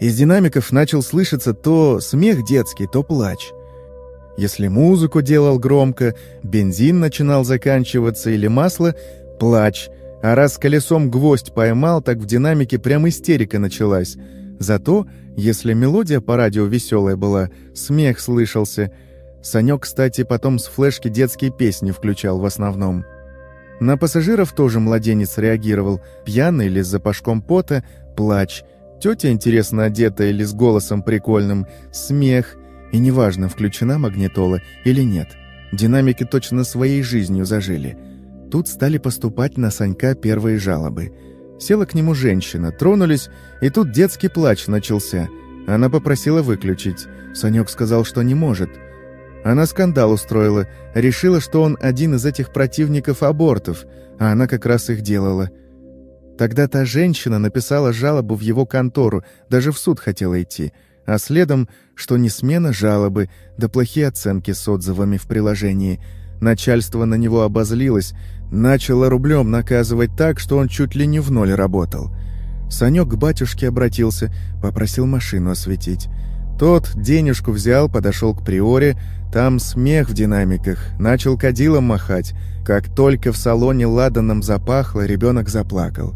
Из динамиков начал слышаться то смех детский, то плач. Если музыку делал громко, бензин начинал заканчиваться или масло — плач. А раз колесом гвоздь поймал, так в динамике прям истерика началась. Зато, если мелодия по радио веселая была, смех слышался. Санек, кстати, потом с флешки детские песни включал в основном. На пассажиров тоже младенец реагировал, пьяный или с запашком пота — плач — Тетя интересно одета или с голосом прикольным, смех. И неважно, включена магнитола или нет. Динамики точно своей жизнью зажили. Тут стали поступать на Санька первые жалобы. Села к нему женщина, тронулись, и тут детский плач начался. Она попросила выключить. Санек сказал, что не может. Она скандал устроила, решила, что он один из этих противников абортов, а она как раз их делала – Тогда та женщина написала жалобу в его контору, даже в суд хотела идти, а следом, что не смена жалобы, да плохие оценки с отзывами в приложении. Начальство на него обозлилось, начало рублем наказывать так, что он чуть ли не в ноль работал. Санек к батюшке обратился, попросил машину осветить. Тот денежку взял, подошел к приоре, там смех в динамиках, начал кадилом махать. Как только в салоне ладаном запахло, ребенок заплакал.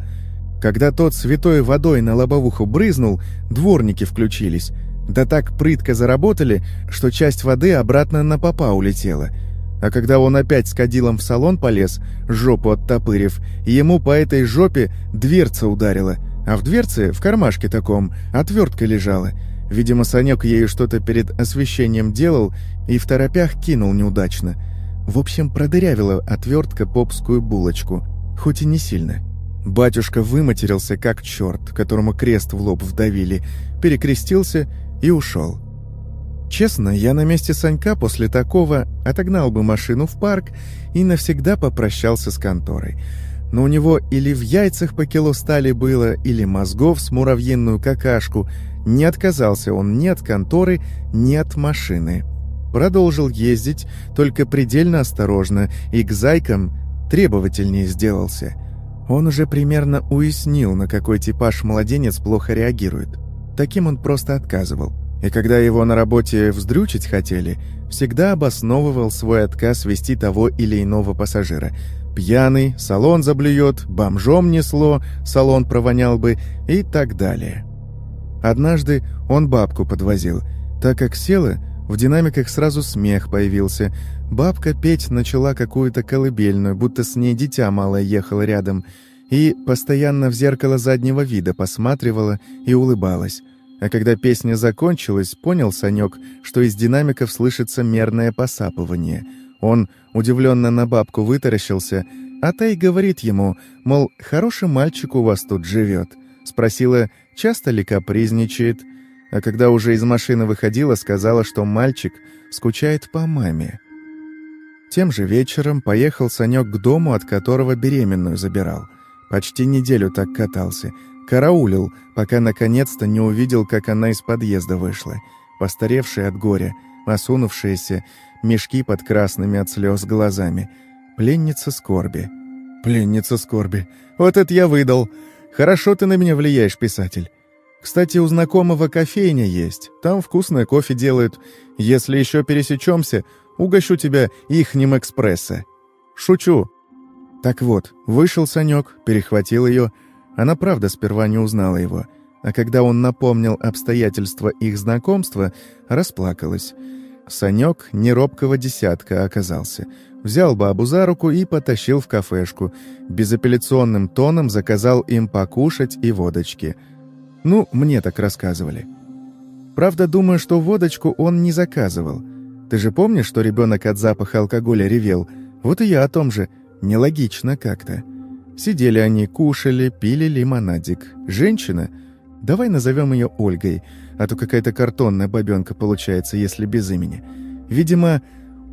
Когда тот святой водой на лобовуху брызнул, дворники включились. Да так прытко заработали, что часть воды обратно на попа улетела. А когда он опять с кадилом в салон полез, жопу оттопырив, ему по этой жопе дверца ударила. А в дверце, в кармашке таком, отвертка лежала. Видимо, Санек ею что-то перед освещением делал и в торопях кинул неудачно. В общем, продырявила отвертка попскую булочку, хоть и не сильно. Батюшка выматерился, как черт, которому крест в лоб вдавили, перекрестился и ушел. Честно, я на месте Санька после такого отогнал бы машину в парк и навсегда попрощался с конторой. Но у него или в яйцах по кило стали было, или мозгов с муравьиную какашку. Не отказался он ни от конторы, ни от машины. Продолжил ездить, только предельно осторожно, и к зайкам требовательнее сделался — он уже примерно уяснил, на какой типаж младенец плохо реагирует. Таким он просто отказывал. И когда его на работе вздрючить хотели, всегда обосновывал свой отказ вести того или иного пассажира. Пьяный, салон заблюет, бомжом несло, салон провонял бы и так далее. Однажды он бабку подвозил. Так как села, в динамиках сразу смех появился. Бабка петь начала какую-то колыбельную, будто с ней дитя малое ехало рядом, и постоянно в зеркало заднего вида посматривала и улыбалась. А когда песня закончилась, понял Санек, что из динамиков слышится мерное посапывание. Он удивленно на бабку вытаращился, а та и говорит ему, мол, хороший мальчик у вас тут живет. Спросила, часто ли капризничает, а когда уже из машины выходила, сказала, что мальчик скучает по маме. Тем же вечером поехал Санек к дому, от которого беременную забирал. Почти неделю так катался. Караулил, пока наконец-то не увидел, как она из подъезда вышла. Постаревшая от горя, осунувшиеся, мешки под красными от слез глазами. Пленница скорби. Пленница скорби. Вот это я выдал. Хорошо ты на меня влияешь, писатель. Кстати, у знакомого кофейня есть. Там вкусное кофе делают. Если еще пересечемся, Угощу тебя ихним экспресса. Шучу. Так вот, вышел Санек, перехватил ее. Она правда сперва не узнала его. А когда он напомнил обстоятельства их знакомства, расплакалась. Санек неробкого десятка оказался. Взял бабу за руку и потащил в кафешку. Безапелляционным тоном заказал им покушать и водочки. Ну, мне так рассказывали. Правда, думаю, что водочку он не заказывал. Ты же помнишь, что ребенок от запаха алкоголя ревел? Вот и я о том же. Нелогично как-то. Сидели они, кушали, пили лимонадик. Женщина? Давай назовем ее Ольгой, а то какая-то картонная бабенка получается, если без имени. Видимо,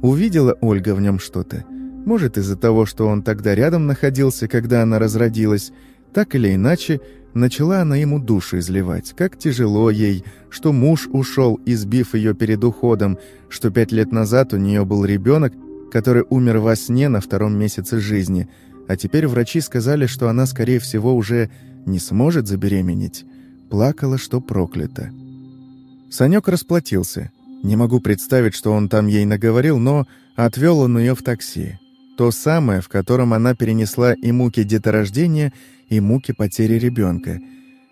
увидела Ольга в нем что-то. Может, из-за того, что он тогда рядом находился, когда она разродилась. Так или иначе, начала она ему душу изливать. Как тяжело ей, что муж ушел, избив ее перед уходом, что пять лет назад у нее был ребенок, который умер во сне на втором месяце жизни – а теперь врачи сказали, что она, скорее всего, уже не сможет забеременеть. Плакала, что проклята. Санек расплатился. Не могу представить, что он там ей наговорил, но отвел он ее в такси. То самое, в котором она перенесла и муки деторождения, и муки потери ребенка.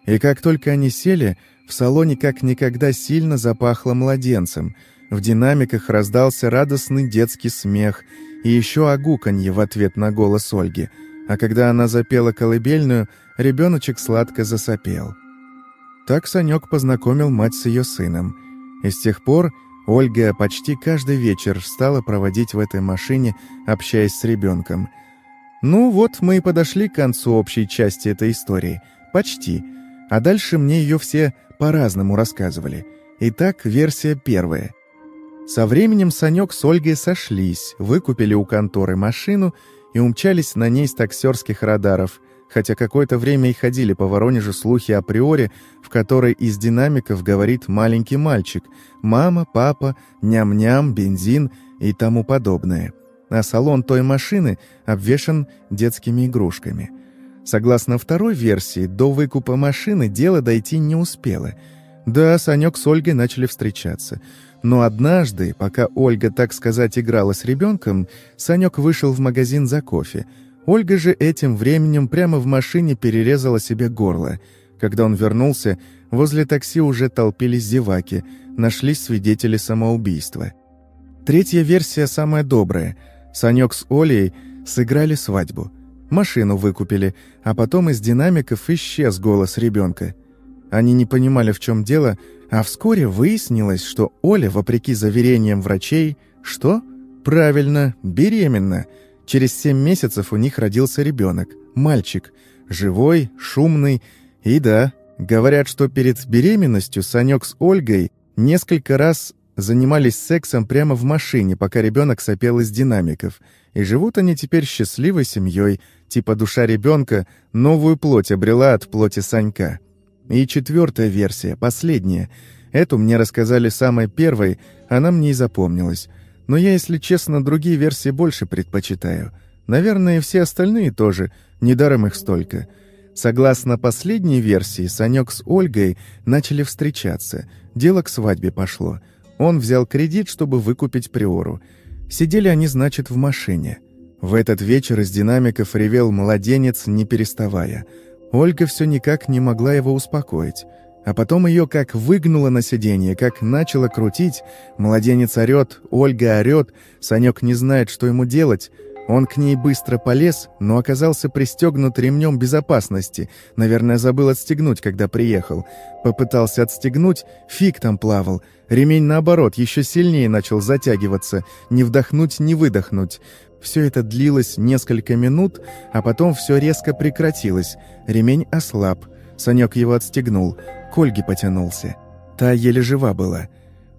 И как только они сели, в салоне как никогда сильно запахло младенцем. В динамиках раздался радостный детский смех — и еще огуканье в ответ на голос Ольги, а когда она запела колыбельную, ребеночек сладко засопел. Так Санек познакомил мать с ее сыном. И с тех пор Ольга почти каждый вечер стала проводить в этой машине, общаясь с ребенком. Ну вот мы и подошли к концу общей части этой истории. Почти. А дальше мне ее все по-разному рассказывали. Итак, версия первая. Со временем Санек с Ольгой сошлись, выкупили у конторы машину и умчались на ней с таксерских радаров, хотя какое-то время и ходили по Воронежу слухи априори, в которой из динамиков говорит маленький мальчик «мама», «папа», «ням-ням», «бензин» и тому подобное. А салон той машины обвешан детскими игрушками. Согласно второй версии, до выкупа машины дело дойти не успело. Да, Санек с Ольгой начали встречаться — но однажды, пока Ольга, так сказать, играла с ребенком, Санек вышел в магазин за кофе. Ольга же этим временем прямо в машине перерезала себе горло. Когда он вернулся, возле такси уже толпились зеваки, нашлись свидетели самоубийства. Третья версия самая добрая. Санек с Олей сыграли свадьбу. Машину выкупили, а потом из динамиков исчез голос ребенка. Они не понимали, в чем дело, а вскоре выяснилось, что Оля, вопреки заверениям врачей, что? Правильно, беременна. Через семь месяцев у них родился ребенок, мальчик, живой, шумный. И да, говорят, что перед беременностью Санек с Ольгой несколько раз занимались сексом прямо в машине, пока ребенок сопел из динамиков. И живут они теперь счастливой семьей, типа душа ребенка новую плоть обрела от плоти Санька. И четвертая версия, последняя. Эту мне рассказали самой первой, она мне и запомнилась. Но я, если честно, другие версии больше предпочитаю. Наверное, и все остальные тоже, недаром их столько. Согласно последней версии, Санек с Ольгой начали встречаться. Дело к свадьбе пошло. Он взял кредит, чтобы выкупить Приору. Сидели они, значит, в машине. В этот вечер из динамиков ревел младенец, не переставая — Ольга все никак не могла его успокоить. А потом ее как выгнуло на сиденье, как начало крутить. Младенец орет, Ольга орет, Санек не знает, что ему делать. Он к ней быстро полез, но оказался пристегнут ремнем безопасности. Наверное, забыл отстегнуть, когда приехал. Попытался отстегнуть, фиг там плавал. Ремень, наоборот, еще сильнее начал затягиваться. Не вдохнуть, не выдохнуть. Все это длилось несколько минут, а потом все резко прекратилось. Ремень ослаб. Санек его отстегнул. К Ольге потянулся. Та еле жива была.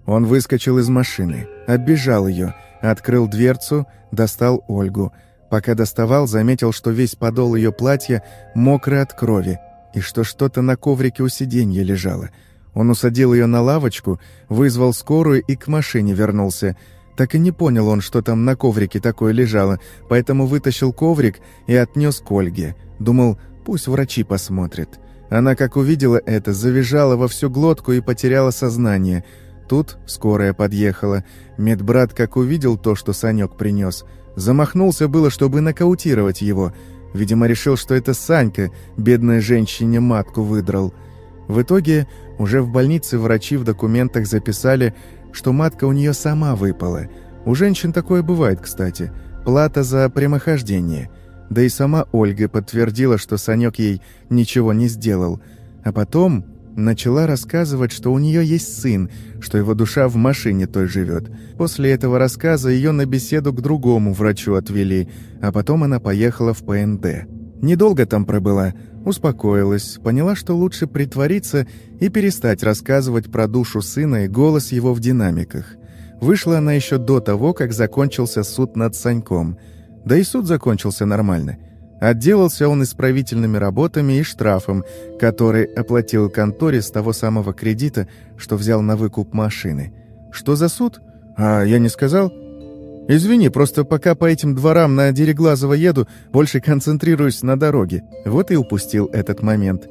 Он выскочил из машины, оббежал ее, открыл дверцу, достал Ольгу. Пока доставал, заметил, что весь подол ее платья мокрый от крови, и что что-то на коврике у сиденья лежало. Он усадил ее на лавочку, вызвал скорую и к машине вернулся – так и не понял он, что там на коврике такое лежало, поэтому вытащил коврик и отнес к Ольге. Думал, пусть врачи посмотрят. Она, как увидела это, завизжала во всю глотку и потеряла сознание. Тут скорая подъехала. Медбрат, как увидел то, что Санек принес, замахнулся было, чтобы нокаутировать его. Видимо, решил, что это Санька, бедной женщине матку выдрал. В итоге уже в больнице врачи в документах записали, что матка у нее сама выпала. У женщин такое бывает, кстати. Плата за прямохождение. Да и сама Ольга подтвердила, что Санек ей ничего не сделал. А потом начала рассказывать, что у нее есть сын, что его душа в машине той живет. После этого рассказа ее на беседу к другому врачу отвели, а потом она поехала в ПНД. Недолго там пробыла, успокоилась, поняла, что лучше притвориться и перестать рассказывать про душу сына и голос его в динамиках. Вышла она еще до того, как закончился суд над Саньком. Да и суд закончился нормально. Отделался он исправительными работами и штрафом, который оплатил конторе с того самого кредита, что взял на выкуп машины. Что за суд? А, я не сказал? Извини, просто пока по этим дворам на Дереглазово еду, больше концентрируюсь на дороге. Вот и упустил этот момент.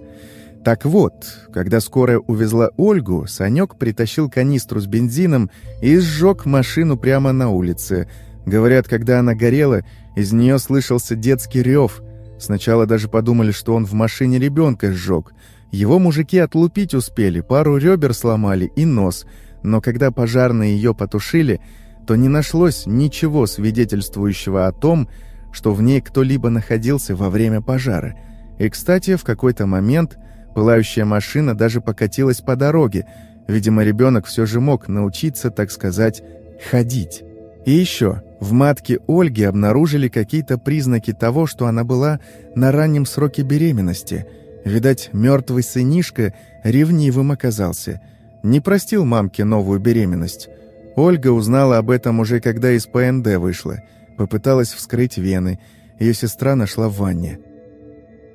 Так вот, когда скорая увезла Ольгу, Санек притащил канистру с бензином и сжег машину прямо на улице. Говорят, когда она горела, из нее слышался детский рев. Сначала даже подумали, что он в машине ребенка сжег. Его мужики отлупить успели, пару ребер сломали и нос. Но когда пожарные ее потушили, то не нашлось ничего свидетельствующего о том, что в ней кто-либо находился во время пожара. И, кстати, в какой-то момент пылающая машина даже покатилась по дороге. Видимо, ребенок все же мог научиться, так сказать, ходить. И еще, в матке Ольги обнаружили какие-то признаки того, что она была на раннем сроке беременности. Видать, мертвый сынишка ревнивым оказался. Не простил мамке новую беременность. Ольга узнала об этом уже когда из ПНД вышла. Попыталась вскрыть вены. Ее сестра нашла в ванне.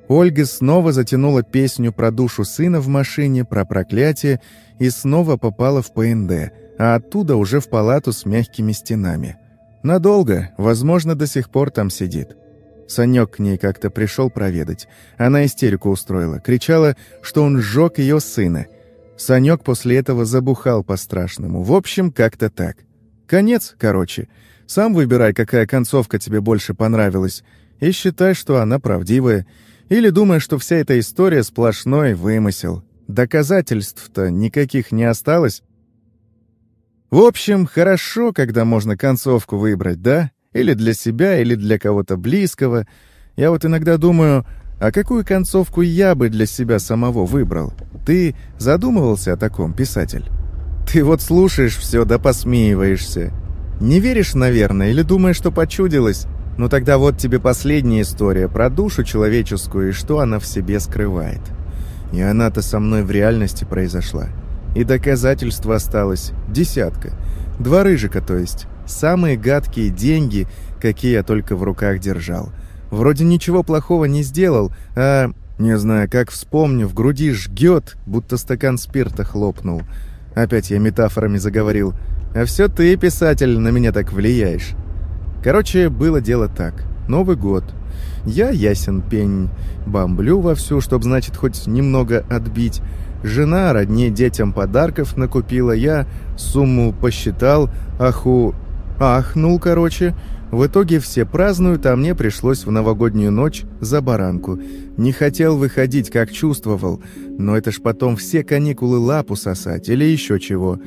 Ольга снова затянула песню про душу сына в машине, про проклятие, и снова попала в ПНД, а оттуда уже в палату с мягкими стенами. Надолго, возможно, до сих пор там сидит. Санек к ней как-то пришел проведать. Она истерику устроила, кричала, что он сжег ее сына — Санек после этого забухал по-страшному. В общем, как-то так. Конец, короче. Сам выбирай, какая концовка тебе больше понравилась, и считай, что она правдивая. Или думай, что вся эта история сплошной вымысел. Доказательств-то никаких не осталось. В общем, хорошо, когда можно концовку выбрать, да? Или для себя, или для кого-то близкого. Я вот иногда думаю, а какую концовку я бы для себя самого выбрал? Ты задумывался о таком, писатель? Ты вот слушаешь все да посмеиваешься. Не веришь, наверное, или думаешь, что почудилось? Ну тогда вот тебе последняя история про душу человеческую и что она в себе скрывает. И она-то со мной в реальности произошла. И доказательства осталось десятка. Два рыжика, то есть. Самые гадкие деньги, какие я только в руках держал. Вроде ничего плохого не сделал, а не знаю, как вспомню, в груди жгет, будто стакан спирта хлопнул. Опять я метафорами заговорил. А все ты, писатель, на меня так влияешь. Короче, было дело так. Новый год. Я ясен пень. Бомблю вовсю, чтоб, значит, хоть немного отбить. Жена роднее детям подарков накупила. Я сумму посчитал. Аху... Ахнул, короче. В итоге все празднуют, а мне пришлось в новогоднюю ночь за баранку. Не хотел выходить, как чувствовал, но это ж потом все каникулы лапу сосать или еще чего.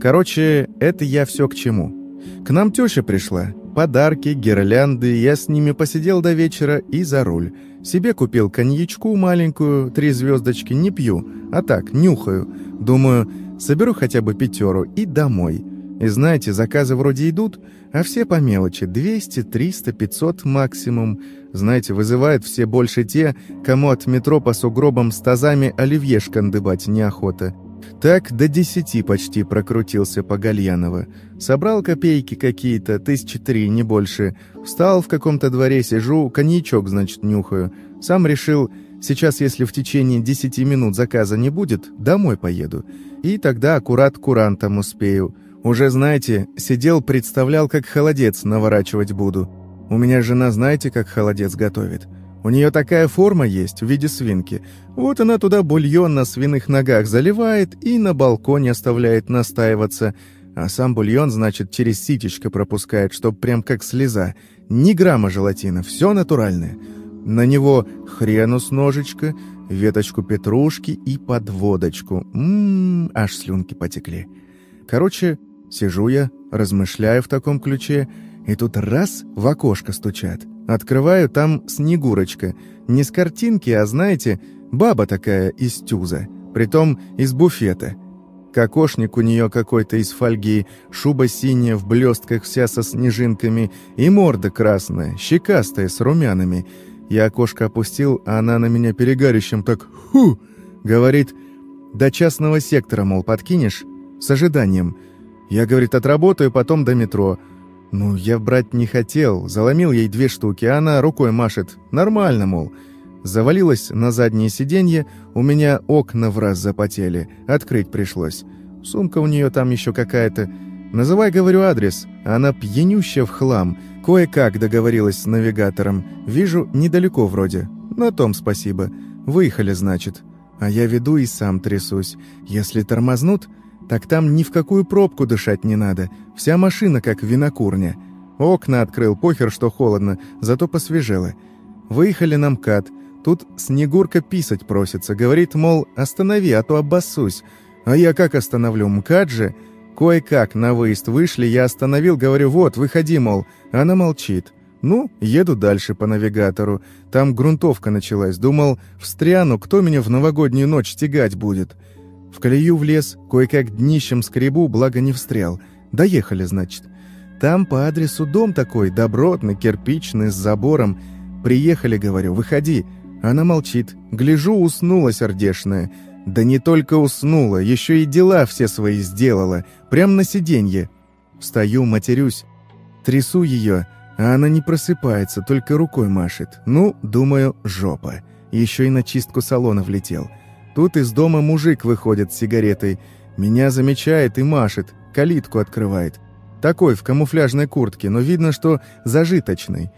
Короче, это я все к чему. К нам теща пришла. Подарки, гирлянды, я с ними посидел до вечера и за руль. Себе купил коньячку маленькую, три звездочки, не пью, а так, нюхаю. Думаю, соберу хотя бы пятеру и домой. И знаете, заказы вроде идут, а все по мелочи. 200, 300, 500 максимум. Знаете, вызывают все больше те, кому от метро по сугробам с тазами оливье шкандыбать неохота. Так до десяти почти прокрутился по Гальянова. Собрал копейки какие-то, тысячи три, не больше. Встал в каком-то дворе, сижу, коньячок, значит, нюхаю. Сам решил, сейчас, если в течение десяти минут заказа не будет, домой поеду. И тогда аккурат курантом успею. Уже, знаете, сидел, представлял, как холодец наворачивать буду. У меня жена, знаете, как холодец готовит? У нее такая форма есть в виде свинки. Вот она туда бульон на свиных ногах заливает и на балконе оставляет настаиваться. А сам бульон, значит, через ситечко пропускает, чтоб прям как слеза. Ни грамма желатина, все натуральное. На него хрену с ножичка, веточку петрушки и подводочку. Ммм, аж слюнки потекли. Короче, Сижу я, размышляю в таком ключе, и тут раз в окошко стучат. Открываю, там Снегурочка. Не с картинки, а, знаете, баба такая из тюза. Притом из буфета. Кокошник у нее какой-то из фольги, шуба синяя в блестках вся со снежинками и морда красная, щекастая с румянами. Я окошко опустил, а она на меня перегарищем так «Ху!» говорит «До частного сектора, мол, подкинешь?» С ожиданием – я, говорит, отработаю, потом до метро. Ну, я брать не хотел. Заломил ей две штуки, а она рукой машет. Нормально, мол. Завалилась на заднее сиденье, у меня окна в раз запотели. Открыть пришлось. Сумка у нее там еще какая-то. Называй, говорю, адрес. Она пьянющая в хлам. Кое-как договорилась с навигатором. Вижу, недалеко вроде. На том спасибо. Выехали, значит. А я веду и сам трясусь. Если тормознут, так там ни в какую пробку дышать не надо. Вся машина как винокурня. Окна открыл, похер, что холодно, зато посвежело. Выехали на МКАД. Тут Снегурка писать просится. Говорит, мол, останови, а то обоссусь. А я как остановлю? МКАД же? Кое-как на выезд вышли, я остановил, говорю, вот, выходи, мол. Она молчит. Ну, еду дальше по навигатору. Там грунтовка началась. Думал, встряну, кто меня в новогоднюю ночь тягать будет? В колею влез, кое-как днищем скребу, благо не встрял. Доехали, значит. Там по адресу дом такой, добротный, кирпичный, с забором. Приехали, говорю, выходи. Она молчит. Гляжу, уснула сердешная. Да не только уснула, еще и дела все свои сделала. Прям на сиденье. Встаю, матерюсь. Трясу ее, а она не просыпается, только рукой машет. Ну, думаю, жопа. Еще и на чистку салона влетел. Тут из дома мужик выходит с сигаретой. Меня замечает и машет, калитку открывает. Такой, в камуфляжной куртке, но видно, что зажиточный.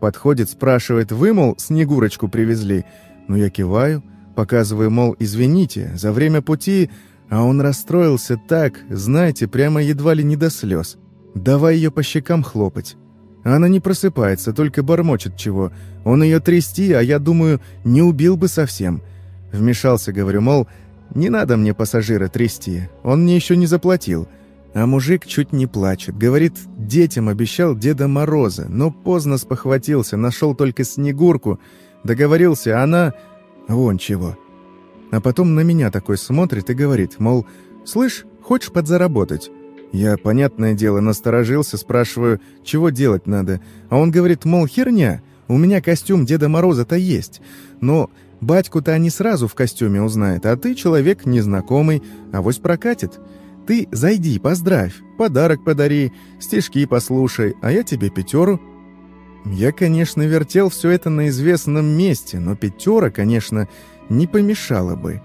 Подходит, спрашивает, вы, мол, Снегурочку привезли? Ну, я киваю, показываю, мол, извините, за время пути... А он расстроился так, знаете, прямо едва ли не до слез. Давай ее по щекам хлопать. Она не просыпается, только бормочет чего. Он ее трясти, а я думаю, не убил бы совсем. Вмешался, говорю, мол, не надо мне пассажира трясти, он мне еще не заплатил. А мужик чуть не плачет. Говорит, детям обещал Деда Мороза, но поздно спохватился, нашел только Снегурку. Договорился, она... Вон чего. А потом на меня такой смотрит и говорит, мол, «Слышь, хочешь подзаработать?» Я, понятное дело, насторожился, спрашиваю, чего делать надо. А он говорит, мол, херня, у меня костюм Деда Мороза-то есть, но Батьку-то они сразу в костюме узнают, а ты человек незнакомый, авось прокатит. Ты зайди, поздравь, подарок подари, стишки послушай, а я тебе пятеру. Я, конечно, вертел все это на известном месте, но пятера, конечно, не помешало бы.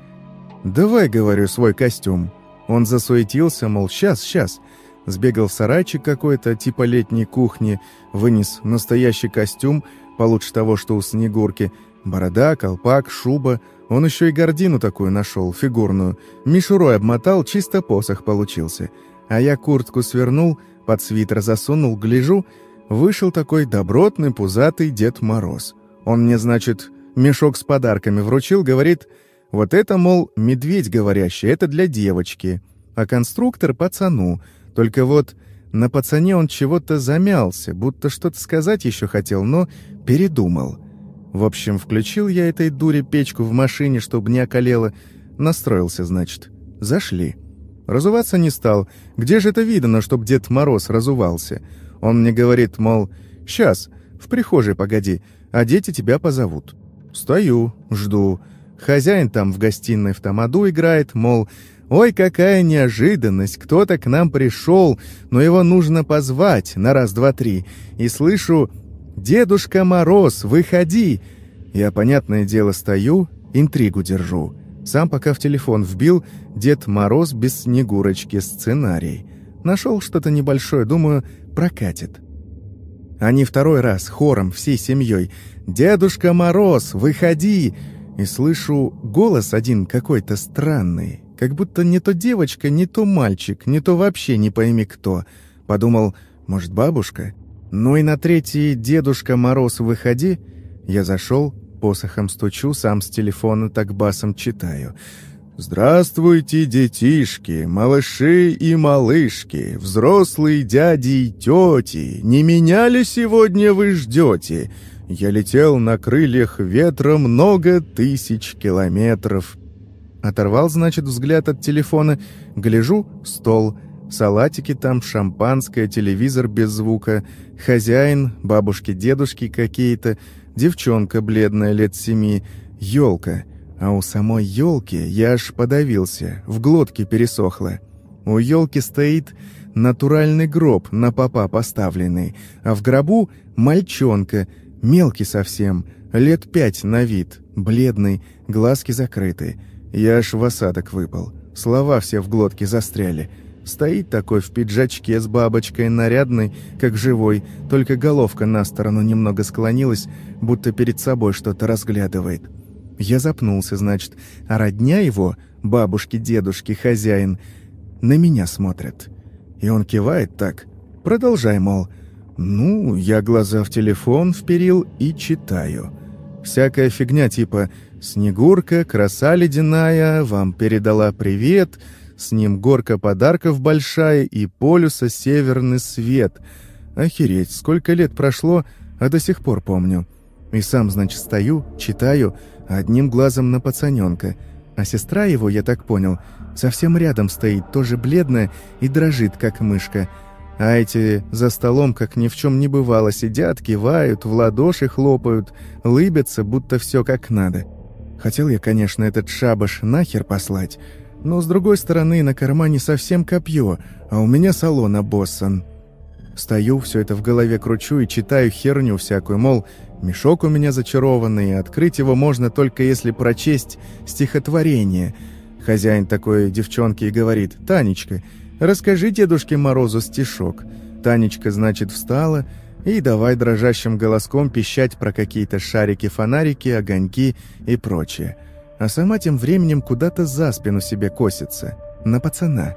«Давай, — говорю, — свой костюм». Он засуетился, мол, сейчас, сейчас. Сбегал в сарайчик какой-то, типа летней кухни, вынес настоящий костюм, получше того, что у Снегурки — Борода, колпак, шуба. Он еще и гордину такую нашел, фигурную. Мишурой обмотал, чисто посох получился. А я куртку свернул, под свитер засунул, гляжу. Вышел такой добротный, пузатый Дед Мороз. Он мне, значит, мешок с подарками вручил, говорит, вот это, мол, медведь говорящий, это для девочки. А конструктор пацану. Только вот на пацане он чего-то замялся, будто что-то сказать еще хотел, но передумал. В общем, включил я этой дуре печку в машине, чтобы не околело. Настроился, значит. Зашли. Разуваться не стал. Где же это видно, чтоб Дед Мороз разувался? Он мне говорит, мол, «Сейчас, в прихожей погоди, а дети тебя позовут». Стою, жду. Хозяин там в гостиной в тамаду играет, мол, «Ой, какая неожиданность! Кто-то к нам пришел, но его нужно позвать на раз-два-три». И слышу «Дедушка Мороз, выходи!» Я, понятное дело, стою, интригу держу. Сам пока в телефон вбил «Дед Мороз без Снегурочки» сценарий. Нашел что-то небольшое, думаю, прокатит. Они второй раз, хором, всей семьей. «Дедушка Мороз, выходи!» И слышу голос один какой-то странный. Как будто не то девочка, не то мальчик, не то вообще не пойми кто. Подумал, может, бабушка? Ну и на третий «Дедушка Мороз, выходи!» Я зашел, посохом стучу, сам с телефона так басом читаю. «Здравствуйте, детишки, малыши и малышки, взрослые дяди и тети, не меня ли сегодня вы ждете? Я летел на крыльях ветра много тысяч километров». Оторвал, значит, взгляд от телефона, гляжу — стол, салатики там, шампанское, телевизор без звука, хозяин, бабушки-дедушки какие-то, девчонка бледная лет семи, елка — а у самой елки я аж подавился, в глотке пересохло. У елки стоит натуральный гроб на попа поставленный, а в гробу мальчонка, мелкий совсем, лет пять на вид, бледный, глазки закрыты. Я аж в осадок выпал. Слова все в глотке застряли. Стоит такой в пиджачке с бабочкой, нарядный, как живой, только головка на сторону немного склонилась, будто перед собой что-то разглядывает. Я запнулся, значит, а родня его, бабушки, дедушки, хозяин, на меня смотрят. И он кивает так. Продолжай, мол. Ну, я глаза в телефон вперил и читаю. Всякая фигня типа «Снегурка, краса ледяная, вам передала привет», с ним горка подарков большая и полюса северный свет. Охереть, сколько лет прошло, а до сих пор помню. И сам, значит, стою, читаю, одним глазом на пацаненка. А сестра его, я так понял, совсем рядом стоит, тоже бледная и дрожит, как мышка. А эти за столом, как ни в чем не бывало, сидят, кивают, в ладоши хлопают, лыбятся, будто все как надо. Хотел я, конечно, этот шабаш нахер послать, но, с другой стороны, на кармане совсем копье, а у меня салон обоссан. Стою, все это в голове кручу и читаю херню всякую, мол, Мешок у меня зачарованный, и открыть его можно только если прочесть стихотворение. Хозяин такой девчонки и говорит, «Танечка, расскажи Дедушке Морозу стишок». Танечка, значит, встала и давай дрожащим голоском пищать про какие-то шарики-фонарики, огоньки и прочее. А сама тем временем куда-то за спину себе косится, на пацана.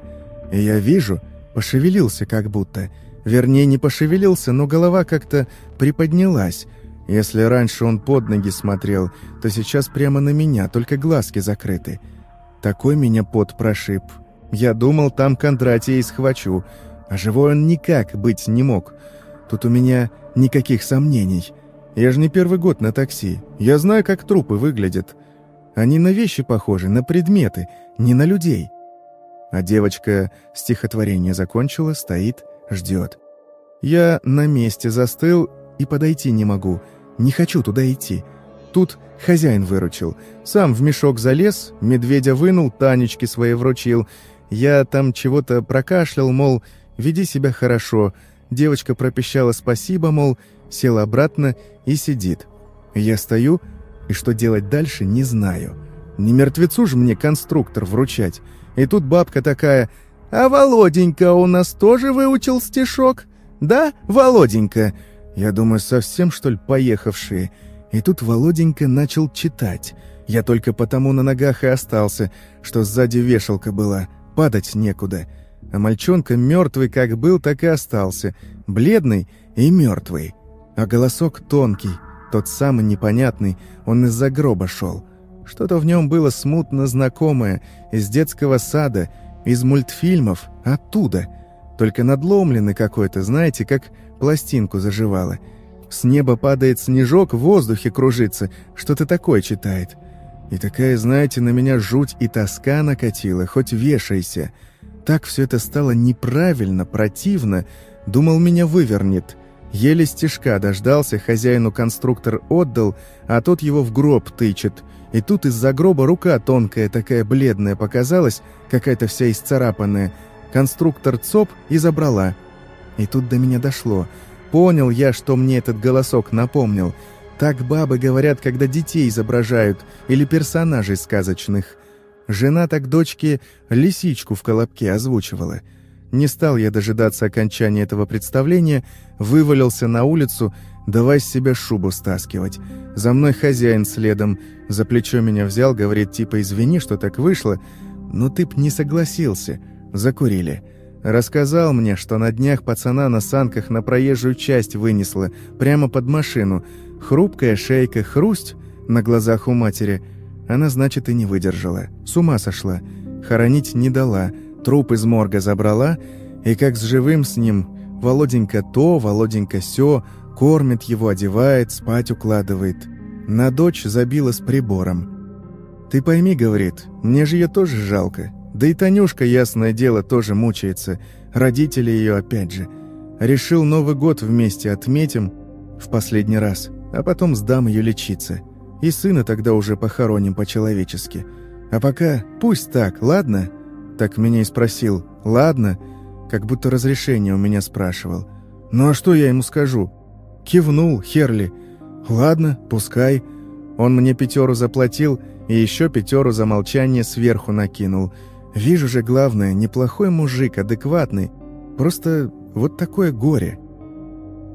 И я вижу, пошевелился как будто. Вернее, не пошевелился, но голова как-то приподнялась, если раньше он под ноги смотрел, то сейчас прямо на меня, только глазки закрыты. Такой меня пот прошиб. Я думал, там Кондратия и схвачу, а живой он никак быть не мог. Тут у меня никаких сомнений. Я же не первый год на такси. Я знаю, как трупы выглядят. Они на вещи похожи, на предметы, не на людей. А девочка стихотворение закончила, стоит, ждет. Я на месте застыл и подойти не могу — не хочу туда идти. Тут хозяин выручил. Сам в мешок залез, медведя вынул, Танечке своей вручил. Я там чего-то прокашлял, мол, веди себя хорошо. Девочка пропищала спасибо, мол, села обратно и сидит. Я стою, и что делать дальше, не знаю. Не мертвецу же мне конструктор вручать. И тут бабка такая, «А Володенька у нас тоже выучил стишок?» «Да, Володенька?» Я думаю, совсем, что ли, поехавшие. И тут Володенька начал читать. Я только потому на ногах и остался, что сзади вешалка была, падать некуда. А мальчонка мертвый как был, так и остался, бледный и мертвый. А голосок тонкий, тот самый непонятный, он из-за гроба шел. Что-то в нем было смутно знакомое, из детского сада, из мультфильмов, оттуда. Только надломленный какой-то, знаете, как пластинку заживала. С неба падает снежок, в воздухе кружится, что-то такое читает. И такая, знаете, на меня жуть и тоска накатила, хоть вешайся. Так все это стало неправильно, противно, думал, меня вывернет. Еле стежка дождался, хозяину конструктор отдал, а тот его в гроб тычет. И тут из-за гроба рука тонкая, такая бледная показалась, какая-то вся исцарапанная. Конструктор ЦОП и забрала. И тут до меня дошло. Понял я, что мне этот голосок напомнил. Так бабы говорят, когда детей изображают, или персонажей сказочных. Жена так дочке лисичку в колобке озвучивала. Не стал я дожидаться окончания этого представления, вывалился на улицу, давай с себя шубу стаскивать. За мной хозяин следом, за плечо меня взял, говорит, типа, извини, что так вышло, но ты б не согласился. Закурили. Рассказал мне, что на днях пацана на санках на проезжую часть вынесло, прямо под машину. Хрупкая шейка, хрусть на глазах у матери. Она, значит, и не выдержала. С ума сошла. Хоронить не дала. Труп из морга забрала. И как с живым с ним. Володенька то, Володенька сё. Кормит его, одевает, спать укладывает. На дочь забила с прибором. «Ты пойми, — говорит, — мне же ее тоже жалко. Да и Танюшка, ясное дело, тоже мучается. Родители ее опять же. Решил Новый год вместе отметим в последний раз, а потом сдам ее лечиться. И сына тогда уже похороним по-человечески. А пока пусть так, ладно?» Так меня и спросил. «Ладно?» Как будто разрешение у меня спрашивал. «Ну а что я ему скажу?» Кивнул Херли. «Ладно, пускай». Он мне пятеру заплатил и еще пятеру за молчание сверху накинул. Вижу же, главное, неплохой мужик, адекватный. Просто вот такое горе.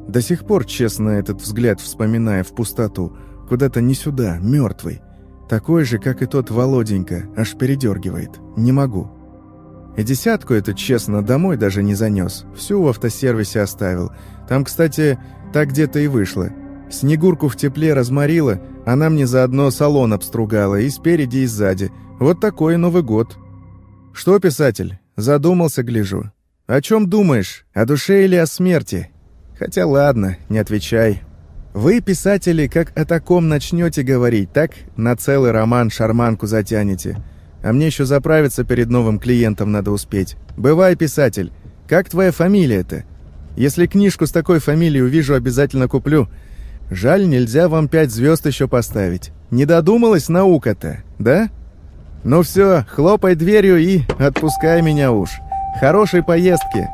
До сих пор, честно, этот взгляд вспоминая в пустоту, куда-то не сюда, мертвый. Такой же, как и тот Володенька, аж передергивает. Не могу. И десятку эту, честно, домой даже не занес. Всю в автосервисе оставил. Там, кстати, так где-то и вышло. Снегурку в тепле разморила, она мне заодно салон обстругала и спереди, и сзади. Вот такой Новый год. Что, писатель, задумался, гляжу. О чем думаешь? О душе или о смерти? Хотя ладно, не отвечай. Вы, писатели, как о таком начнете говорить, так на целый роман шарманку затянете. А мне еще заправиться перед новым клиентом надо успеть. Бывай, писатель. Как твоя фамилия-то? Если книжку с такой фамилией увижу, обязательно куплю. Жаль, нельзя вам пять звезд еще поставить. Не додумалась наука-то, да? Ну все, хлопай дверью и отпускай меня уж. Хорошей поездки!»